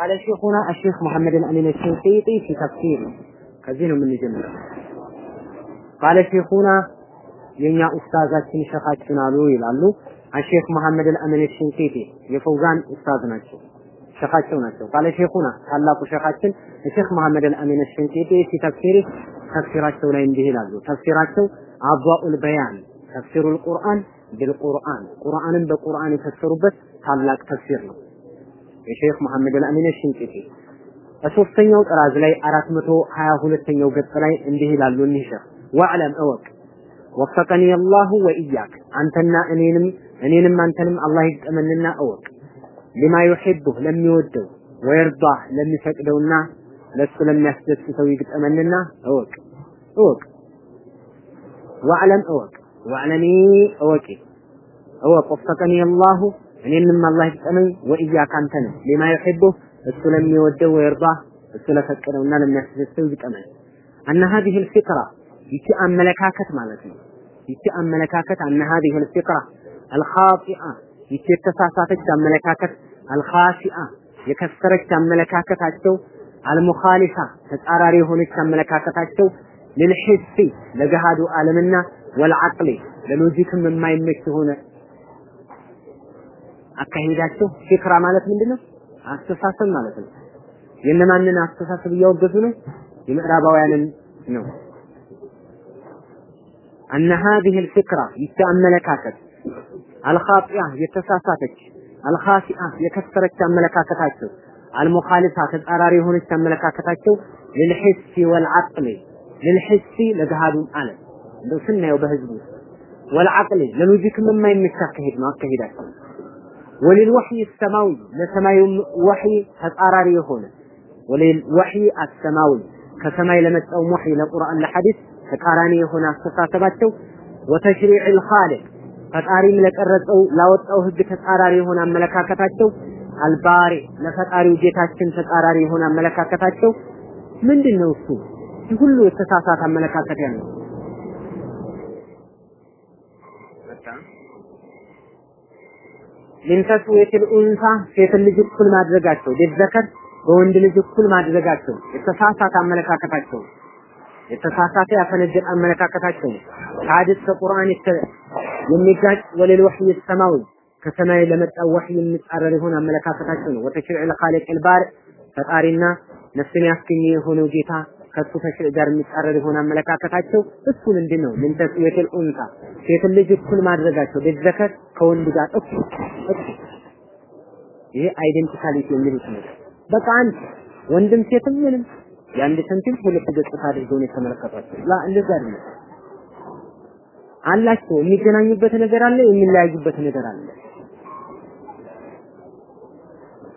قال شيخنا الشيخ محمد الأمين الشنقيطي في تفسيره ከዚህ ነው የምንጀምረው قال شيخنا የኛ ኡስታዛችን ሸኻችን አሉ ይላሉ አሼክ መሐመድ አልአሚን ሽንቂቲ የፈውዛን ኡስታዝ ናቸው ሸኻቸው ናቸው ቃለ ሼኹና ታላቁ ሸኻችን ሼክ መሐመድ አልአሚን ሽንቂቲ ፊ ተፍሲሪ ተፍሲራቸው ላይ እንዲህ ይላሉ ተፍሲራቸው አቧኡል በያን ተፍሲሩል ቁርአን ቢልቁርአን ቁርአንን በቁርአን የፈሰሩበት ታላቅ ተፍሲር ነው የሼክ መሐመድ አልአሚን ሽንቂቲ በሶስተኛው ጥራዝ ላይ 422ኛው ገጽ ላይ እንዲህ ይላሉ እኒህ ሸህ ወዕለም እወቅ ወፈቀኒ አላሁ ወኢያክ አንተና እኔንም እኔንም አንተንም አላህ ይግጠመንና እወቅ ሊማ ዩሒቡህ ለሚወደው ወየርዳህ ለሚፈቅደውና ለሱ ለሚያስደስተው ይግጠመንና እወቅ እወቅ ወዕለም እወቅ ወዕለሚ እወቂ እወቅ ወፈቀኒ አላሁ እኔንም አላህ ይግጠመኝ ወኢያክ አንተንም ሊማ ዩሒቡህ እሱ ለሚወደው ወየርዳህ እሱ ለፈቀደውና ለሚያስደስተው ይግጠመን አነ ሀዚህ ልፊክራ ይቺ አመለካከት ማለት ነው። ይቺ አመለካከት አነ ሀዚህ ልፊክራ አልኻጢአ ይቺ የተሳሳተች አመለካከት አልኻሲአ የከሰረች አመለካከታቸው አልሙኻሊፋ ተጻራሪ የሆነች አመለካከታቸው ልልሒሲ ለገሃዱ ዓለምና ወልዓቅሊ ለሎጂክም የማይመች የሆነ አካሄዳቸው ፊክራ ማለት ምንድነው? አስተሳሰብ ማለት ነው። የእነማንን አስተሳሰብ እያወገዙ ነው? የምዕራባውያንን ነው። أن هذه الفكرة يتأملكاكت الخاطئة يتساساتك الخاسئة يكسرت تأملكاكتاتشو المخالفة تتأراري هون تأملكاكتاتشو للحس والعقل للحس لجهاد العالم لو سنة وبهزبو والعقل لنوجيك مما يمشاكهد ما أكهدات ወልልወሕይ ሰማዊ ለሰማዩ ወሕይ ተጻራሪ የሆነ። ወልልወሕይ አሰማዊ ከሰማይ ለመጣው ወሕይ ለቁርአን ለሐዲስ ተቃራኒ የሆነ አስተሳሰባቸው። ወተሽሪዕ ልኻልቅ ፈጣሪም ለቀረጸው ላወጣው ህግ ተጻራሪ የሆነ አመለካከታቸው። አልባሪ ለፈጣሪው ጌታችን ተጻራሪ የሆነ አመለካከታቸው። ምንድን ነው እሱ ሁሉ የተሳሳተ አመለካከት ያለው? ሚን ተስዌቲል ኡንሳ ሴት ልጅ እኩል ማድረጋቸው ቢዘከር በወንድ ልጅ እኩል ማድረጋቸው የተሳሳተ አመለካከታቸው የተሳሳተ ያፈነገጠ አመለካከታቸው። ሐዲስ ከቁርአን የሚጋጭ وللوحي السماوي ከሰማይ ለመጣው ወህይ የሚጻረር የሆነ አመለካከታቸው ነው። وتشريع الخالق البارئ ፈጣሪና ነፍስን ያስገኘ የሆነው ጌታ ከሱ ጋር የሚጻረር የሆነ አመለካከታቸው እሱ ምንድን ነው? من تسوية الأنثى ሴት ልጅ እኩል ማድረጋቸው بالذكر ከወንድ ጋር እኩል እኩል ይሄ identicality የሚሉት ነው። በቃ አንድ ወንድም ሴትም ምንም የአንድ ሳንቲም ሁለት ገጽታ አድርገው ነው የተመለከቷቸው። لا እንደዛ አይደለም። አላቸው የሚገናኙበት ነገር አለ፣ የሚለያዩበት ነገር አለ።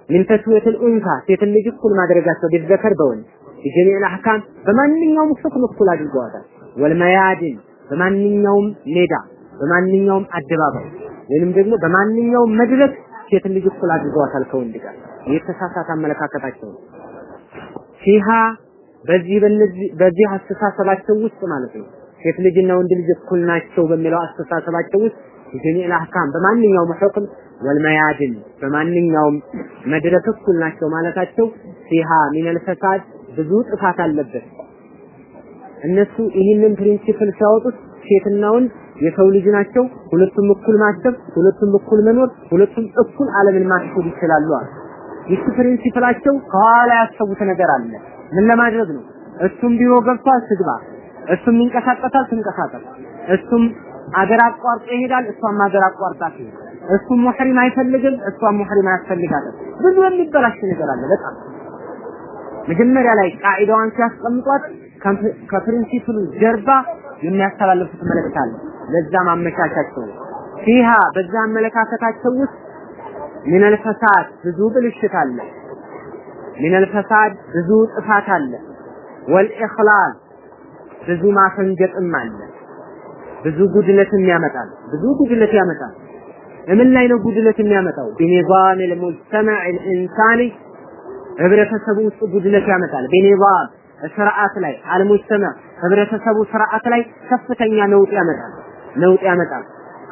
ምን ተስየተል ኡንታ ሴት ልጅ እኩል ማድረጋቸው በዘከር በወንድ የጀሚዕ አህካም በማንኛውም ሁክም እኩል አድርገዋታል። ወልመያድን በማንኛውም ሜዳ በማንኛውም አደባባይ ወይንም ደግሞ በማንኛውም መድረክ ሴትን ልጅ እኩል አድርገዋታል ከወንድ ጋር የተሳሳተ አመለካከታቸው ነው። ፊሃ በዚህ በነዚህ በዚህ አስተሳሰባቸው ውስጥ ማለት ነው ሴት ልጅና ወንድ ልጅ እኩል ናቸው በሚለው አስተሳሰባቸው ውስጥ جميع الأحكام በማንኛውም ሁክም والميادين በማንኛውም መድረክ እኩል ናቸው ማለታቸው فيها من الفساد ብዙ ጥፋት አለበት። እነሱ ይህንን principle ሲያወጡት ሴትና ወንድ የሰው ልጅ ናቸው፣ ሁለቱም እኩል ማሰብ፣ ሁለቱም እኩል መኖር፣ ሁለቱም እኩል ዓለምን ማስኬድ ይችላሉ አሉ። ይህ ፕሪንሲፕላቸው ከኋላ ያሰቡት ነገር አለ። ምን ለማድረግ ነው? እሱም ቢሮ ገብቷል ትግባ፣ እሱም ይንቀሳቀሳል ትንቀሳቀስ፣ እሱም አገር አቋርጦ ይሄዳል፣ እሷም አገር አቋርጣ ትሄድ፣ እሱም ሙህሪም አይፈልግም፣ እሷም ሙህሪም አያስፈልጋትም። ብዙ የሚበላሽ ነገር አለ በጣም መጀመሪያ ላይ ቃዒዳዋን ሲያስቀምጧት ከፕሪንሲፕሉ ጀርባ የሚያስተላልፉት መልእክት አለ። ለዛ ማመቻቻቸው ፊሃ በዛ አመለካከታቸው ውስጥ ሚነል ፈሳድ ብዙ ብልሽት አለ። ሚነል ፈሳድ ብዙ ጥፋት አለ። ወልኢኽላል ብዙ ማፈንገጥም አለ። ብዙ ጉድለትም ያመጣል። ብዙ ጉድለት ያመጣል። ምን ላይ ነው ጉድለት የሚያመጣው? ቢኒዛም ልሙጅተማዕ ልኢንሳኒ ህብረተሰቡ ውስጥ ጉድለት ያመጣል። ቢኒዛም ስርዓት ላይ አልሙጅተማ ህብረተሰቡ ስርዓት ላይ ከፍተኛ ነውጥ ያመጣል። ነውጥ ያመጣል።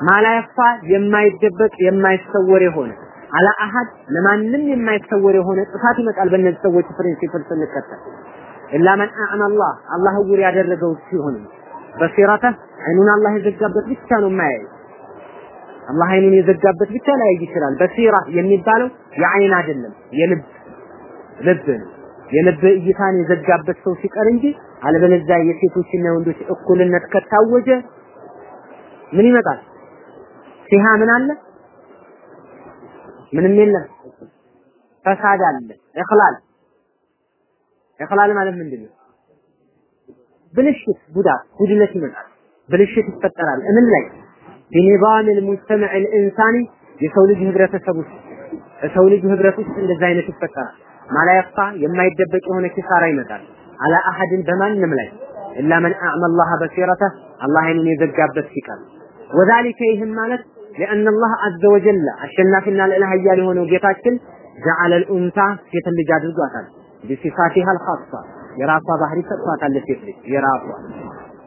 ما لا يخفى የማይደበቅ የማይሰወር የሆነ على أحد ለማንም የማይሰወር የሆነ ጥፋት ይመጣል በእነዚህ ሰዎች principle ስንከተል إلا من أعمى الله አላህ እውር ያደረገው ሲሆን بصيرته አይኑን አላህ የዘጋበት ብቻ ነው የማያየው አላህ አይኑን የዘጋበት ብቻ ላይ ይችላል بصيرة የሚባለው የአይን አይደለም የልብ ልብ ነው። የልብ እይታን የዘጋበት ሰው ሲቀር እንጂ አለበለዚያ የሴቶችና የወንዶች እኩልነት ከታወጀ ምን ይመጣል? ሲሃ ምን አለ? ምንም የለም። ፈሳድ አለ። እኽላል እኽላል ማለት ምንድን ነው? ብልሽት፣ ጉዳት፣ ጉድለት ይመጣል። ብልሽት ይፈጠራል። እምን ላይ ቢኒዛም ልሙጅተመዕ ልኢንሳኒ የሰው ልጅ ህብረተሰብ ውስጥ የሰው ልጅ ህብረት ውስጥ እንደዚህ አይነት ይፈጠራል። ማላየፋ የማይደበቅ የሆነ ኪሳራ ይመጣል አላ አሐድን በማንም ላይ ኢላ መን አዕመ አላህ በሲረተ አላህ አይኑን የዘጋበት ሲቀር ወዛሊከ ይህም ማለት لأن الله عز وجل አሸናፊና ልዕለ ኃያል የሆነው ጌታችን جعل الأنثى ሴት ልጅ አድርጓታል بصفاتها الخاصة የራሷ ባህሪ ሰጥቷታል ለሴት ልጅ የራሷ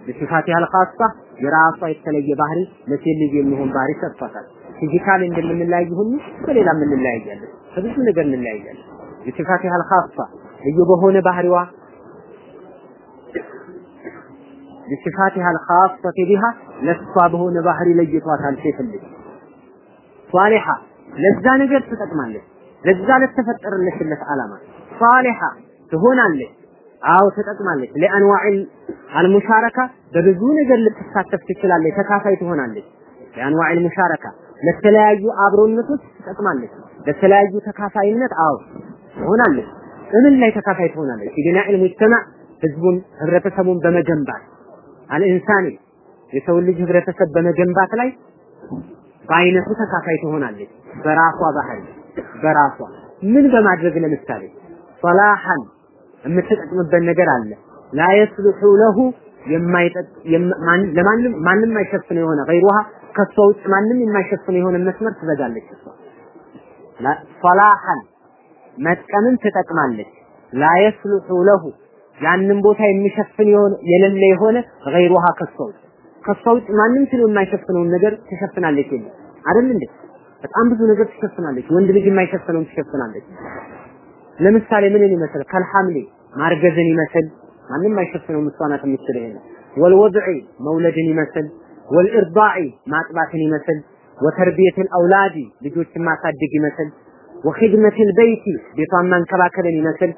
بصفاتها الخاصة የራሷ የተለየ ባህሪ ለሴት ልጅ የሚሆን ባህሪ ሰጥቷታል ፊዚካል እንደምንለያይ ሁሉ በሌላ እንለያያለን በብዙ ነገር እንለያያለን بصفاتها الخاصة ልዩ በሆነ ባህሪዋ بصفاتها الخاصة بها ለሷ በሆነ ባህሪ ለይቷታል። ሴት ልጅ صالحة ለዛ ነገር ትጠቅማለች። ለዛ ለተፈጠረለችለት ዓላማ صالحة ትሆናለች። አዎ ትጠቅማለች። ለአንዋዕል አልሙሻረካ በብዙ ነገር ልትሳተፍ ትችላለች፣ ተካፋይ ትሆናለች። ለአንዋዕል ሙሻረካ ለተለያዩ አብሮነቶች ትጠቅማለች። ለተለያዩ ተካፋይነት አዎ ትሆናለች። እምን ላይ ተካፋይ ትሆናለች። ቢናኢል ሙጅተማዕ ህዝቡን ህብረተሰቡን በመገንባት አልኢንሳኒ የሰው ልጅ ህብረተሰብ በመገንባት ላይ በአይነቱ ተካፋይ ትሆናለች። በራሷ ባህል በራሷ ምን በማድረግ ለምሳሌ ሶላሐን የምትጠቅምበት ነገር አለ። ላ የስሉሑ ለሁ ለማንም ማንም የማይሸፍነው የሆነ ገይሩሃ ከሷ ውጭ ማንም የማይሸፍነው የሆነ መስመር ትዘጋለች እሷ። ሶላሐን መጥቀምን ትጠቅማለች። ላ የስሉሑ ለሁ ያንን ቦታ የሚሸፍን የሆነ የሌለ የሆነ ገይሩሃ ከሷ ውጭ ከሷ ውጭ ማንም ስለ የማይሸፍነውን ነገር ትሸፍናለች የለ አይደል እንዴ? በጣም ብዙ ነገር ትሸፍናለች። ወንድ ልጅ የማይሸፍነውን ትሸፍናለች። ለምሳሌ ምንን ይመስል ከልሐምሊ ማርገዝን ይመስል ማንም አይሸፍነውም እሷ ናት የምትችል ይሄን ወልወድዒ መውለድን ይመስል ወልኢርዳዒ ማጥባትን ይመስል ወተርቢየት አውላዲ ልጆችን ማሳደግ ይመስል ወኺድመት ልበይቲ ቤቷን ማንከባከልን ይመስል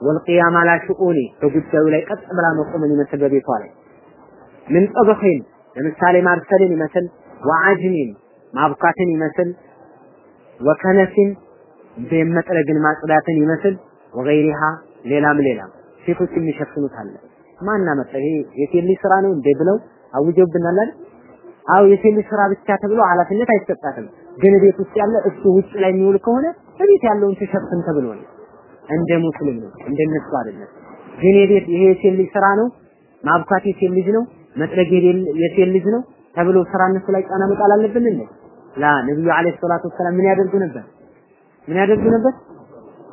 ወልቅያም አላ ሽኡኒ በጉዳዩ ላይ ቀጥ ብላ መቆምን ይመስል በቤቷ ላይ ምን ጠብኺን ለምሳሌ ማብሰልን ይመስል ወዓጅኒን ማብካትን ይመስል ወከነሲን መጥረግን ማጽዳትን ይመስል ወገይሪሃ ሌላም ሌላም ሴቶች የሚሸፍኑት አለ ማን አመጣ ይሄ ስራ ነው እንዴ ብለው አውጀውብናል አይደል አው የሴት ስራ ብቻ ተብሎ ኃላፊነት አይሰጣትም ግን ቤት ውስጥ ያለ እሱ ውጭ ላይ የሚውል ከሆነ በቤት ያለውን ትሸፍን ተብሎ ነው። እንደ ሙስሊም ነው እንደነሱ አይደለም። ግን የቤት ይሄ የሴት ልጅ ስራ ነው ማብካት የሴት ልጅ ነው መጥረግ የሴት ልጅ ነው ተብሎ ስራ እነሱ ላይ ጫና መጣል አለብን እንዴ? ላ ነብዩ አለይሂ ሰላቱ ወሰላም ምን ያደርጉ ነበር? ምን ያደርጉ ነበር?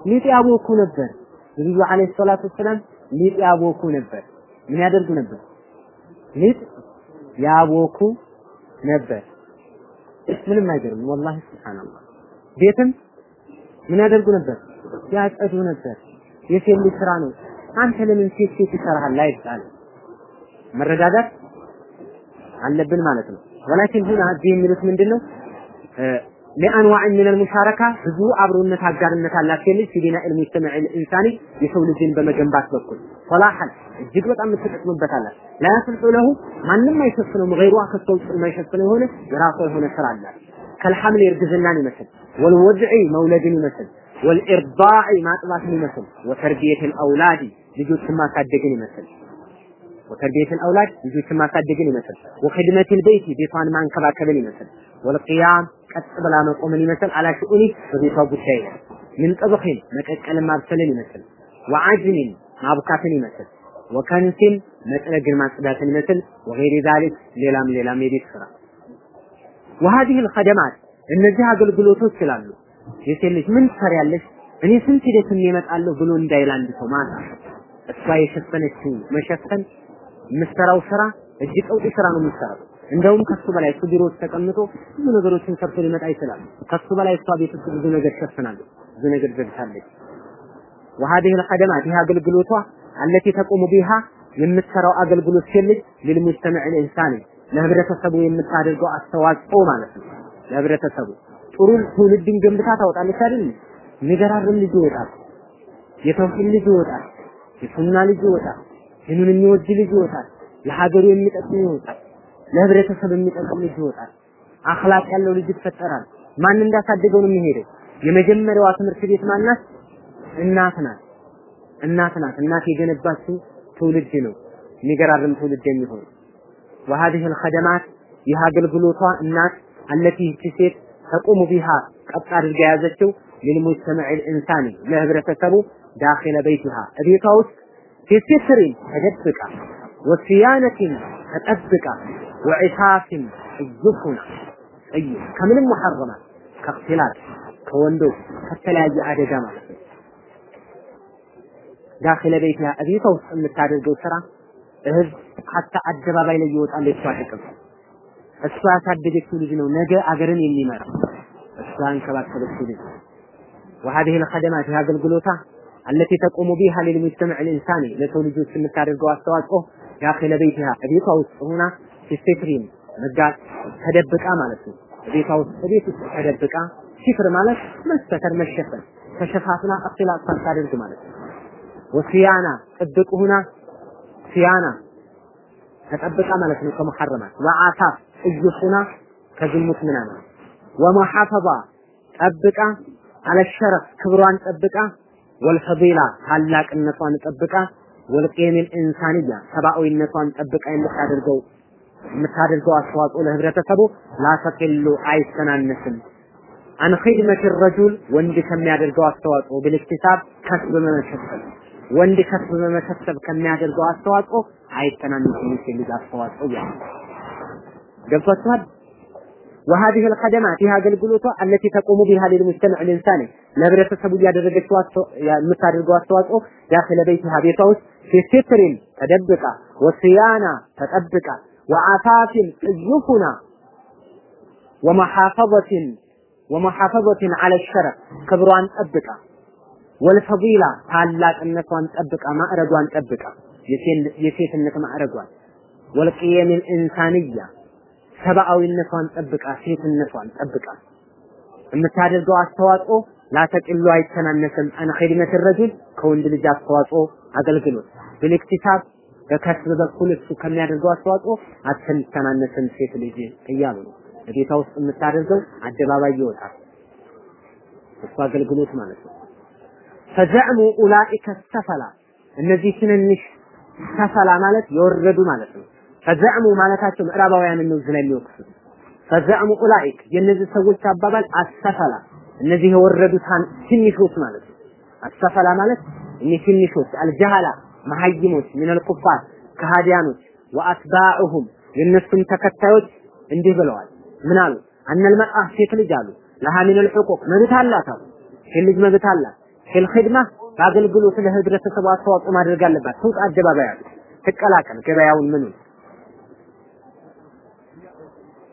ሊጥ ያቦኩ ነበር። ነብዩ አለይሂ ሰላቱ ወሰላም ሊጥ ያቦኩ ነበር። ምን ያደርጉ ነበር? ሊጥ ያቦኩ ነበር ምንም አይገርም ወላሂ ሱብሃንአላህ። ቤትም ምን ያደርጉ ነበር? ያጸዱ ነበር። የሴት ልጅ ስራ ነው። አንተ ለምን ሴት ሴት ይሰራሃል? አይባል መረዳዳት አለብን ማለት ነው። ወላኪን ሁና እዚህ የሚሉት ምንድነው ለአንዋዕ ምን አልሙሻረካ ብዙ አብሮነት አጋርነት አላቸው የሚል ሲቢና ኢልሚ ሰምዕ ልኢንሳኒ የሰው ልጅን በመገንባት በኩል። ሶላሐን እጅግ በጣም የምትጠቅሙበት ላያስልጡ ለሁ ማንም አይሸፍነውም። ገይሯ ከሰው ውጭ የማይሸፍነው የሆነ የራሷ የሆነ ስራ አላት ከልሐምል እርግዝናን ይመስል ወልወድዒ መውለድን ይመስል ወልኢርዳዒ ማጥባትን ይመስል ወተርቢየትን አውላድ ልጆችን ማሳደግን ይመስል ወተርቢየትን አውላድ ልጆችን ማሳደግን ይመስል ወክድመትን በይቲ ቤቷን ማንከባከብን ይመስል ወልቅያም ቀጥ ብላ መቆምን ይመስል አላ ሽኡኒ በቤቷ ጉዳይ ላይ ምን ጠብኺን መቀቀልን ማብሰልን ይመስል ወዓጅኒን ማብካትን ይመስል ወከንሲን መጥረግን ማጽዳትን ይመስል ወገይሪ ዛሊክ ሌላም ሌላም የቤት ስራ وهذه الخدمات እነዚህ አገልግሎቶች ይላሉ የሴት ልጅ ምን ትሰሪያለሽ እኔ ስንት ደክሜ እመጣለሁ ብሎ እንዳይል አንድ ሰው ማታ እሷ የሸፈነችው መሸፈን የምትሰራው ስራ እጅግ ቀውጢ ስራ ነው የምትሰራው እንደውም ከሱ በላይ እሱ ቢሮ ውስጥ ተቀምጦ ብዙ ነገሮችን ሰርቶ ሊመጣ ይችላል። ከሱ በላይ እሷ ቤት ውስጥ ብዙ ነገር ሸፍናለች፣ ብዙ ነገር ዘግታለች። وهذه الخدمات ይህ አገልግሎቷ التي تقوم بها የምትሰራው አገልግሎት ሲልጅ للمجتمع الانساني ለህብረተሰቡ የምታደርገው አስተዋጽኦ ማለት ነው። ለህብረተሰቡ ጥሩ ትውልድን ገንብታ ታወጣለች አይደል? የሚገራርም ልጅ ይወጣል። የተውሂድ ልጅ ይወጣል። የሱና ልጅ ይወጣል። ዲኑን የሚወድ ልጅ ይወጣል። ለሀገሩ የሚጠቅም ይወጣል። ለህብረተሰብ የሚጠቅም ልጅ ይወጣል። አኽላቅ ያለው ልጅ ይፈጠራል። ማን እንዳሳደገው ነው የሚሄደው። የመጀመሪያዋ ትምህርት ቤት ማናት? እናት ናት። እናት ናት። እናት የገነባችው ትውልድ ነው የሚገራርም ትውልድ የሚሆን وهذه الخدمات ይህ አገልግሎቷ እናት التي ይህች ሴት ተቁሙ ቢሃ ቀጥ አድርጋ የያዘችው للمجتمع الإنساني ለህብረተሰቡ ዳኺለ በይቲሃ እቤቷ ውስጥ ፊስትሪን ተደብቃ ወሲያነትን ተጠብቃ ወዒፋፍን እዩፉና እዩ ከምንም ሙሐረማት ከእክትላል ከወንዶች ከተለያየ አደጋ ማለት ነው ዳኺለ በይቲሃ እቤቷ ውስጥ የምታደርገው ስራ ህዝብ ሀታ አደባባይ ላይ ይወጣል የሷ ጥቅም እሷ ያሳደገችው ልጅ ነው ነገ አገርን የሚመራ እሷ ያንከባከበችው ልጅ وهذه الخدمات هي አገልግሎታ التي تقوم بها للمجتمع الإنساني ለሰው ልጆች የምታደርገው አስተዋጽኦ ዳኺለ ቤትሃ ቤቷ ውስጥ ሆና ሲስትሪን መጋ ተደብቃ ማለት ነው። ቤቷ ውስጥ ቤት ውስጥ ተደብቃ ሲፍር ማለት መስተተር መሸፈን ተሸፋፍና እክትላጥ ሳታደርግ ማለት ነው። ወሲያና ጥብቅ ሁና ሲያና ተጠብቃ ማለት ነው። ከመሐረማት ወአሳፍ እዩሱና ከዝሙት ምናምን። ወመሐፈዛ ጠብቃ አለሸረፍ ክብሯን ጠብቃ ወልፈዲላ ታላቅነቷን ጠብቃ ወልቂየሚል ኢንሳንያ ሰብአዊነቷን ጠብቃ የምታደርገው የምታደርገው አስተዋጽኦ ለህብረተሰቡ ላተቅሉ አይተናነስም። አን ኺድመት ረጁል ወንድ ከሚያደርገው አስተዋጽኦ ብልክቲሳብ ከስብ በመከሰብ ወንድ ከስብ በመከሰብ ከሚያደርገው አስተዋጽኦ አይተናነስም። ይችል አስተዋጽኦ ያ ገብቷችኋል? وهذه الخدمات هي አገልግሎቷ التي تقوم بها للمجتمع الانساني ለህብረተሰቡ እያደረገችው የምታደርገው አስተዋጽኦ داخل بيتها ቤቷ في ستر ተደብቃ ወስያና ተጠብቃ وعفاف እዩፉና ومحافظة ومحافظة على الشرف ክብሯን ጠብቃ ወልፈዲላ ታላቅነቷን ጠብቃ ማዕረጓን ጠብቃ የሴትነት ማዕረጓን ወልቅየም ኢንሳንያ ሰብአዊነቷን ጠብቃ ሴትነቷን ጠብቃ የምታደርገው አስተዋጽኦ ላተቅሉ አይተናነስም አን ኺድመት ረጁል ከወንድ ልጅ አስተዋጽኦ አገልግሎት ብልክቲሳብ በከስብ በኩል እሱ ከሚያደርገው አስተዋጽኦ አትተናነስም ሴት ልጅ እያሉ ነው። በቤቷ ውስጥ የምታደርገው አደባባይ ይወጣል። እሱ አገልግሎት ማለት ነው። ፈዘዕሙ ኡላኢከ ሰፈላ እነዚህ ትንንሽ ሰፈላ ማለት የወረዱ ማለት ነው። ፈዘዕሙ ማለታቸው ምዕራባውያንን ነው ላይ የሚወቅሱት። ፈዘዕሙ ኡላኢክ የእነዚህ ሰዎች አባባል አሰፈላ እነዚህ የወረዱ ትንሾች ማለት ነው። አሰፈላ ማለት እኒህ ትንሾች አልጀሃላ መሀይሞች ሚነል ኩፋር ከሃዲያኖች ወአትባዑሁም የእነሱም ተከታዮች እንዲህ ብለዋል። ምን አሉ? አነል መርአ ሴት ልጅ አሉ ለሃ ሚነል ሑቁቅ መብት አላት አሉ። ሴት ልጅ መብት አላት ፊል ኺድማ በአገልግሎት ለህብረተሰቡ አስተዋጽኦ ማድረግ አለባት። ትውጣ አደባባይ አሉ ትቀላቀል ገበያውን ምኑን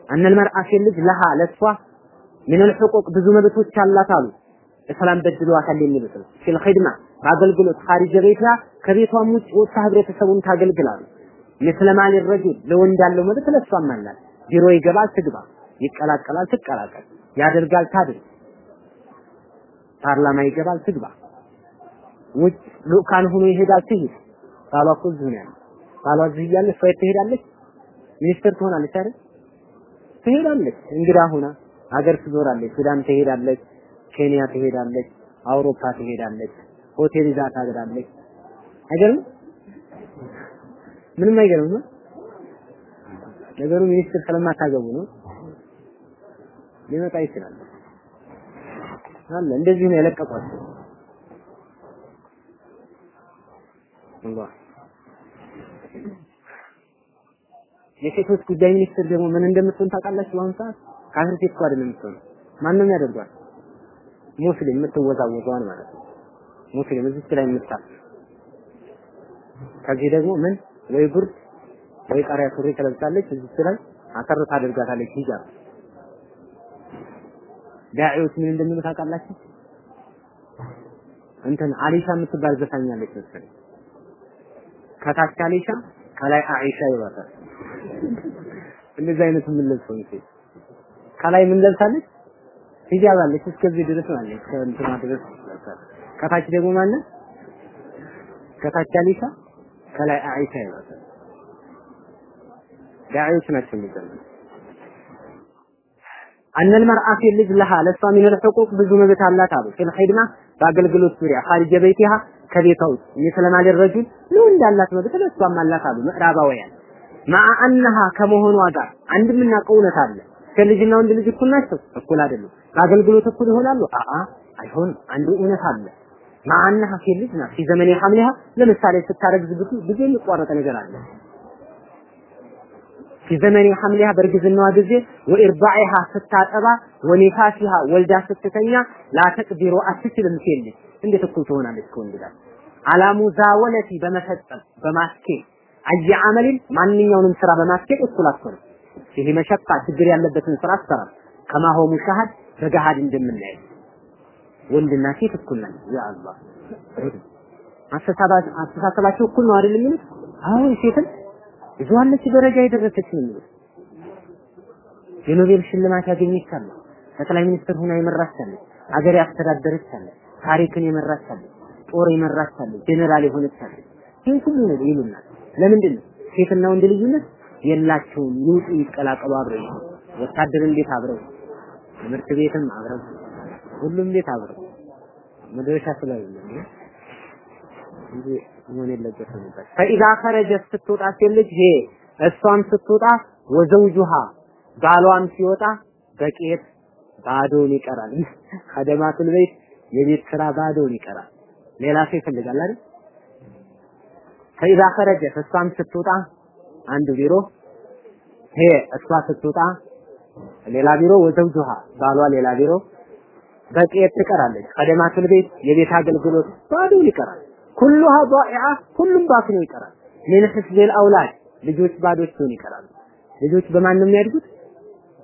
አነል መርአ ሴት ልጅ ለሃ ለሷ ሚነል ሑቁቅ ብዙ መብቶች አላት አሉ። እስላም በድሏታል የሚሉት ነው። ፊል ኺድማ በአገልግሎት ኻሪጀ ቤቷ ከቤቷም ውጭ ወጥታ ህብረተሰቡን ታገልግላሉ። ምስለ ማል ረጁል ለወንድ ያለው መብት ለሷም አላት። ቢሮ ይገባል ትግባ፣ ይቀላቀላል ትቀላቀል፣ ያደርጋል ታድርግ፣ ፓርላማ ይገባል ትግባ፣ ውጭ ልኡካን ሆኖ ይሄዳል ትሂድ። ባሏ እኮ እዚሁ ነው ያለው። ባሏ እዚህ እያለ እሷ የት ትሄዳለች? ሚኒስትር ትሆናለች አይደል? ትሄዳለች እንግዳ ሆና ሀገር ትዞራለች። ሱዳን ትሄዳለች፣ ኬንያ ትሄዳለች፣ አውሮፓ ትሄዳለች፣ ሆቴል ይዛ ታድራለች። አይገርም? ምንም አይገርም። ነገሩ ሚኒስትር ስለማታገቡ ነው። ሊመጣ ይችላል አለ። እንደዚህ ነው የለቀቋቸው። የሴቶች ጉዳይ ሚኒስትር ደግሞ ምን እንደምትሆን ታውቃላችሁ? በአሁኑ ሰዓት ካፍር ሴት እኮ አይደለም የምትሆነው። ማንም ያደርጓል? ሙስሊም የምትወዛወዘዋን ማለት ነው። ሙስሊም እዚች ላይ የምታፍ ከዚህ ደግሞ ምን ወይ ጉርድ ወይ ቃሪያ ሱሪ ትለብሳለች። እዚች ላይ አሰር ታደርጋታለች ሂጃብ ዳዒዎች ምን እንደሚሉ ታውቃላችሁ? እንትን አሊሻ የምትባል ዘፋኛለች መሰለኝ። ከታች አሊሻ ከላይ አኢሻ ይባላል። እንደዚህ አይነት ምን ለብሰው ነው ከላይ ምን ለብሳለች? ሂጃብ አለች እስከዚህ ድረስ ማለት ከእንትና ድረስ ከታች ደግሞ ማለት ከታች አሊሻ ከላይ አኢሻ ይባላል። ዳዒዎች ናቸው የሚዘምሩ አነል መርአት ልጅ ለሃ ለሷ ምን ሕቁቅ ብዙ መብት አላት አሉ። ፊል ኺድማ በአገልግሎት ዙሪያ ኻሪጀ በይቲሃ ከቤቷ ውስጥ ምስለማ ለረጁል ነው እንዳላት መብት ለሷም አላት አሉ ምዕራባውያን። ማአ አነሃ ከመሆኗ ጋር አንድ የምናውቀው እውነት አለ። ከልጅና ወንድ ልጅ እኩል ናቸው? እኩል አይደሉም። በአገልግሎት እኩል ይሆናሉ? አአ አይሆንም። አንዱ እውነት አለ ማአነሃ ሴት ልጅ ናት። ዘመን ሐምሊሃ ለምሳሌ ስታረግዝ ጊዜ የሚቋረጥ ነገር አለ። ዘመን ሐምሊሃ በእርግዝናዋ ጊዜ ወኢርባዒሃ ስታጠባ ወኒፋሲሃ ወልዳ ስትተኛ ላተቅዲሩ አትችልም። ሴት እንዴት እኩል ትሆናለች ከወንድ ጋር? አላሙዛወለቲ በመፈጸም በማስኬድ አየአመልን ማንኛውንም ስራ በማስኬድ እኩል አትሆንም። ይሄ መሸፋ ችግር ያለበትን ስራ አትሰራም። ከማሆሙ ሻሃድ በገሃድ እንደምናየው ወንድና ሴት እኩል ነን። ያ አላህ አስተሳሰባቸው እኩል ነው አይደል የሚሉት? አሁን ሴትን ብዙዋለች ደረጃ የደረሰች ነው የሚሉት። የኖቤል ሽልማት ያገኘች አለ። ጠቅላይ ሚኒስትር ሆና የመራች አለ። አገር ያስተዳደረች አለ። ታሪክን የመራች አለ። ጦር የመራች አለ። ጄኔራል የሆነች አለ። ይህን ሁሉ ነው ይሉናል። ለምንድን ነው ሴትና ወንድ ልዩነት የላቸውም? ይውጡ ይቀላቀሉ አብረው ወታደር እንዴት አብረው ትምህርት ቤትም አብረው ሁሉም ቤት አብረው መድረሻ ስለሌለ እንጂ መሆን የለበትም ነበር። ፈኢዛ ከረጀት ስትወጣ ሴት ልጅ እሷም ስትወጣ ወዘውጁሃ ባሏም ሲወጣ በቄት ባዶን ይቀራል። ከደማቱል ቤት የቤት ስራ ባዶን ይቀራል። ሌላ ሰው ይፈልጋል አይደል? ፈኢዛ ከረጀት እሷም ስትወጣ አንዱ ቢሮ ይሄ እሷ ስትወጣ ሌላ ቢሮ ወዘውጁሃ ባሏ ሌላ ቢሮ በቄት ትቀራለች። ከደማቱል ቤት የቤት አገልግሎት ባዶን ይቀራል። ኩሉሃ ዳኢዓ ሁሉም ባክኖ ይቀራል። ምን ህዝብል አውላድ ልጆች ባዶቸውን ይቀራሉ። ልጆች በማን ነው የሚያድጉት?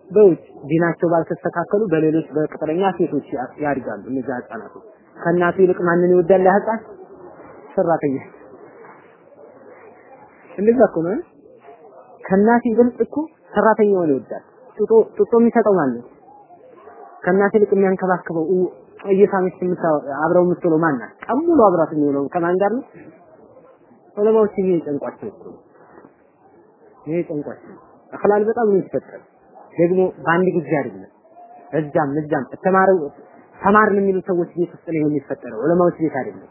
በውጭ ዲናቸው ባልተስተካከሉ በሌሎች በቅጥረኛ ሴቶች ያድጋሉ። እነዚያ ህፃናቶች ከእናቱ ይልቅ ማንን ይወዳል? ህፃን ሰራተኛ። እንደዛ እኮ ነው። ከእናት ይበልጥ እኮ ሰራተኛውን ይወዳል። ጡጦ ጡጦ የሚሰጠው ማለት ነው። ከእናት ይልቅ የሚያንከባክበው እየሳመች አብረው የምትውለው ማን ናት? ቀን ሙሉ አብራት የሚውለው ከማን ጋር ነው? ዑለማዎች ይሄ ጨንቋቸው እኮ ይሄ ጨንቋቸው አኽላል በጣም ነው ይፈጠራል። ደግሞ በአንድ ጊዜ አይደለም፣ እዛም እዛም ተማረው ተማርን የሚሉ ሰዎች ቤት ውስጥ ነው የሚፈጠረው፣ ዑለማዎች ቤት አይደለም።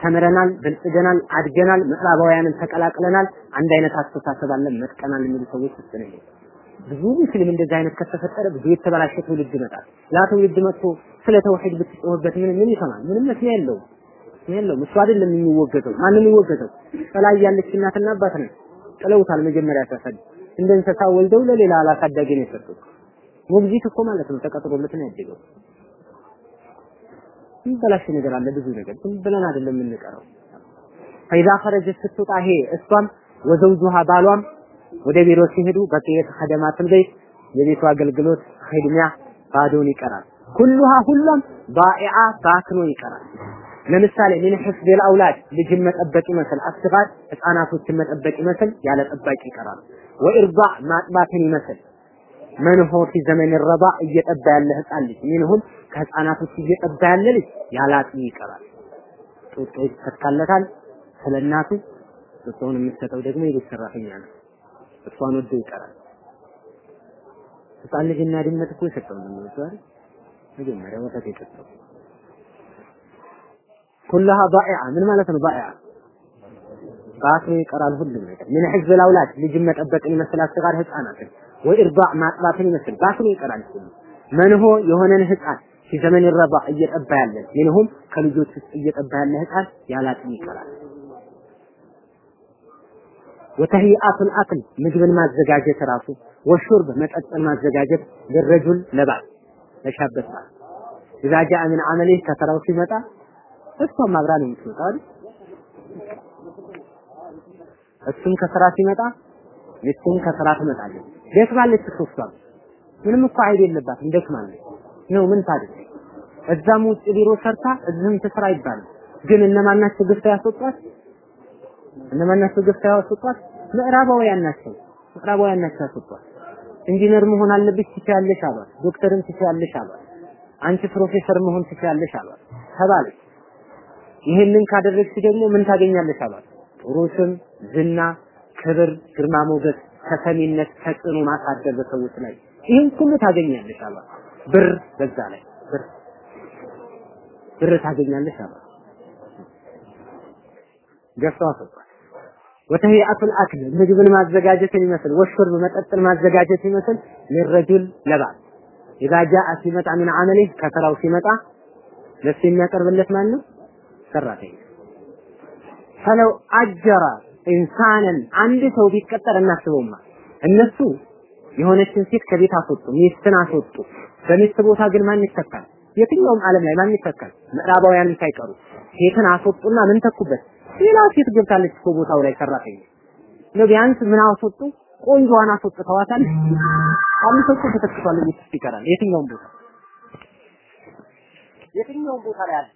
ተምረናል፣ በልጽገናል፣ አድገናል፣ ምዕራባውያንን ተቀላቅለናል፣ አንድ አይነት አስተሳሰብ አለን፣ መጥቀናል የሚሉ ሰዎች ውስጥ ነው ብዙ ሙስሊም እንደዚህ አይነት ከተፈጠረ ብዙ የተበላሸ ትውልድ ይመጣል። ያ ትውልድ መጥቶ ስለ ተውሂድ ብትጮህበት ምን ምን ይሰማል? ምንም መስሚያ የለውም የለውም። እሱ አይደለም የሚወገደው። ማንም የሚወገደው ከላይ ያለች እናትና አባት ነው። ጥለውታል። መጀመሪያ ተሰድ እንደ እንስሳ ወልደው ለሌላ አላሳዳጊ ነው የሰጡት። ሞግዚት እኮ ማለት ነው። ተቀጥሮለት ነው ያደገው። የሚበላሽ ነገር አለ፣ ብዙ ነገር ዝም ብለን አይደለም የምንቀረው። ፈይዛ ኸረጀት ስትወጣ ይሄ እሷም ወዘውጁሃ ባሏም ወደ ቢሮ ሲሄዱ በቀየት ኸደማትን ቤት የቤቱ አገልግሎት ኸድሚያ ባዶን ይቀራል። ኩሉሃ ሁሉም ባኢዓ ባክኖ ይቀራል። ለምሳሌ ምን ሕፍዝ አውላድ ልጅን መጠበቅ ይመስል አስጋር ህፃናቶችን መጠበቅ ይመስል ያለ ጠባቂ ይቀራል። ወኢርዳዕ ማጥባትን ይመስል መንሆ ፊ ዘመን ረባ እየጠባ ያለ ህፃን ልጅ ሚንሁም ከህፃናቶች እየጠባ ያለ ልጅ አጥቢ ይቀራል። ጡጦ ይተካለታል። ስለ እናቱ ጡጦውን የምትሰጠው ደግሞ የቤት ሰራተኛ ነው። እሷን ወዶ ይቀራል። ህፃን ልጅና ድመት እኮ የሰጠው ነው አይደል? መጀመሪያ ወተት የሰጠው ኩላሃ ባኢዓ ምን ማለት ነው? ባኢዓ ባክኖ ይቀራል ሁሉም ነገር ምን ህዝብ አውላድ ልጅን መጠበቅን ይመስል አስጋር ህፃናትን ወይ እርዳዕ ማጥባትን ይመስል ባክኖ ይቀራል ሁሉ መንሆ የሆነን ህፃን ሲዘመን ይረባ እየጠባ ያለ ምንሁም ከልጆች ውስጥ እየጠባ ያለ ህፃን ያላጥም ይቀራል። ወተህይአቱል አክል ምግብን ማዘጋጀት ራሱ ወሹርብ መጠጥን ማዘጋጀት ለረጁል ለባል ለሻበት ማለት ኢዛ ጃአ ምን አመሊህ ከስራው ሲመጣ እሷም አብራ ነው የምትመጣው? እሱም ከስራ ሲመጣ ሚስቱን ከስራ ትመጣለች። ደክማለች እኮ እሷም ምንም እኮ አይብ የለባትም ደክማለች። ነው ምን ታድርግ? እዛም ውጭ ቢሮ ሰርታ እዚህም ትስራ ይባላል። ግን እነማን ናቸው ያስወጧት? እነማን ናቸው ገፍተው ያስወጧት? ምዕራባውያን ናቸው። ምዕራባውያን ናቸው ያስወጧት። ኢንጂነር መሆን አለብሽ ትችያለሽ አሏት። ዶክተርም ትችያለሽ አሏት። አንቺ ፕሮፌሰር መሆን ትችያለሽ አሏት ተባለች። ይሄንን ካደረግሽ ደግሞ ምን ታገኛለሽ አሏት። ጥሩ ስም፣ ዝና፣ ክብር፣ ግርማ ሞገስ፣ ተሰሚነት፣ ተጽዕኖ ማሳደር በሰዎች ላይ ይህን ሁሉ ታገኛለሽ አሏት። ብር በዛ ላይ ብር ብር ታገኛለሽ አሏት። ገፍተው አስወጧት። ወተህያቱል አክል ምግብን ማዘጋጀትን ይመስል ወሹርብ መጠጥን ማዘጋጀት ይመስል ሊረጁል ለባል ኢዛ ጃአ ሲመጣ ምን አመሊህ ከስራው ሲመጣ ለሱ የሚያቀርብለት ማን ነው? ሰራተኛ። ፈለው አጀራ ኢንሳንን አንድ ሰው ቢቀጠር እናስበውማ እነሱ የሆነችን ሴት ከቤት አስወጡ፣ ሚስትን አስወጡ። በሚስት ቦታ ግን ማን ይተካል? የትኛውም ዓለም ላይ ማን ይተካል? ምዕራባውያንን ሳይቀሩ ሴትን አስወጡና ምን ተኩበት? ሌላ ሴት ገብታለች እኮ ቦታው ላይ ሰራተኛ ነው። ቢያንስ ምን አስወጡ? ቆንጆዋን አስወጥተዋታል። አንድ ሰው ተተክቷል ቤት ይቀራል። የትኛውም ቦታ የትኛውም ቦታ ላይ አለ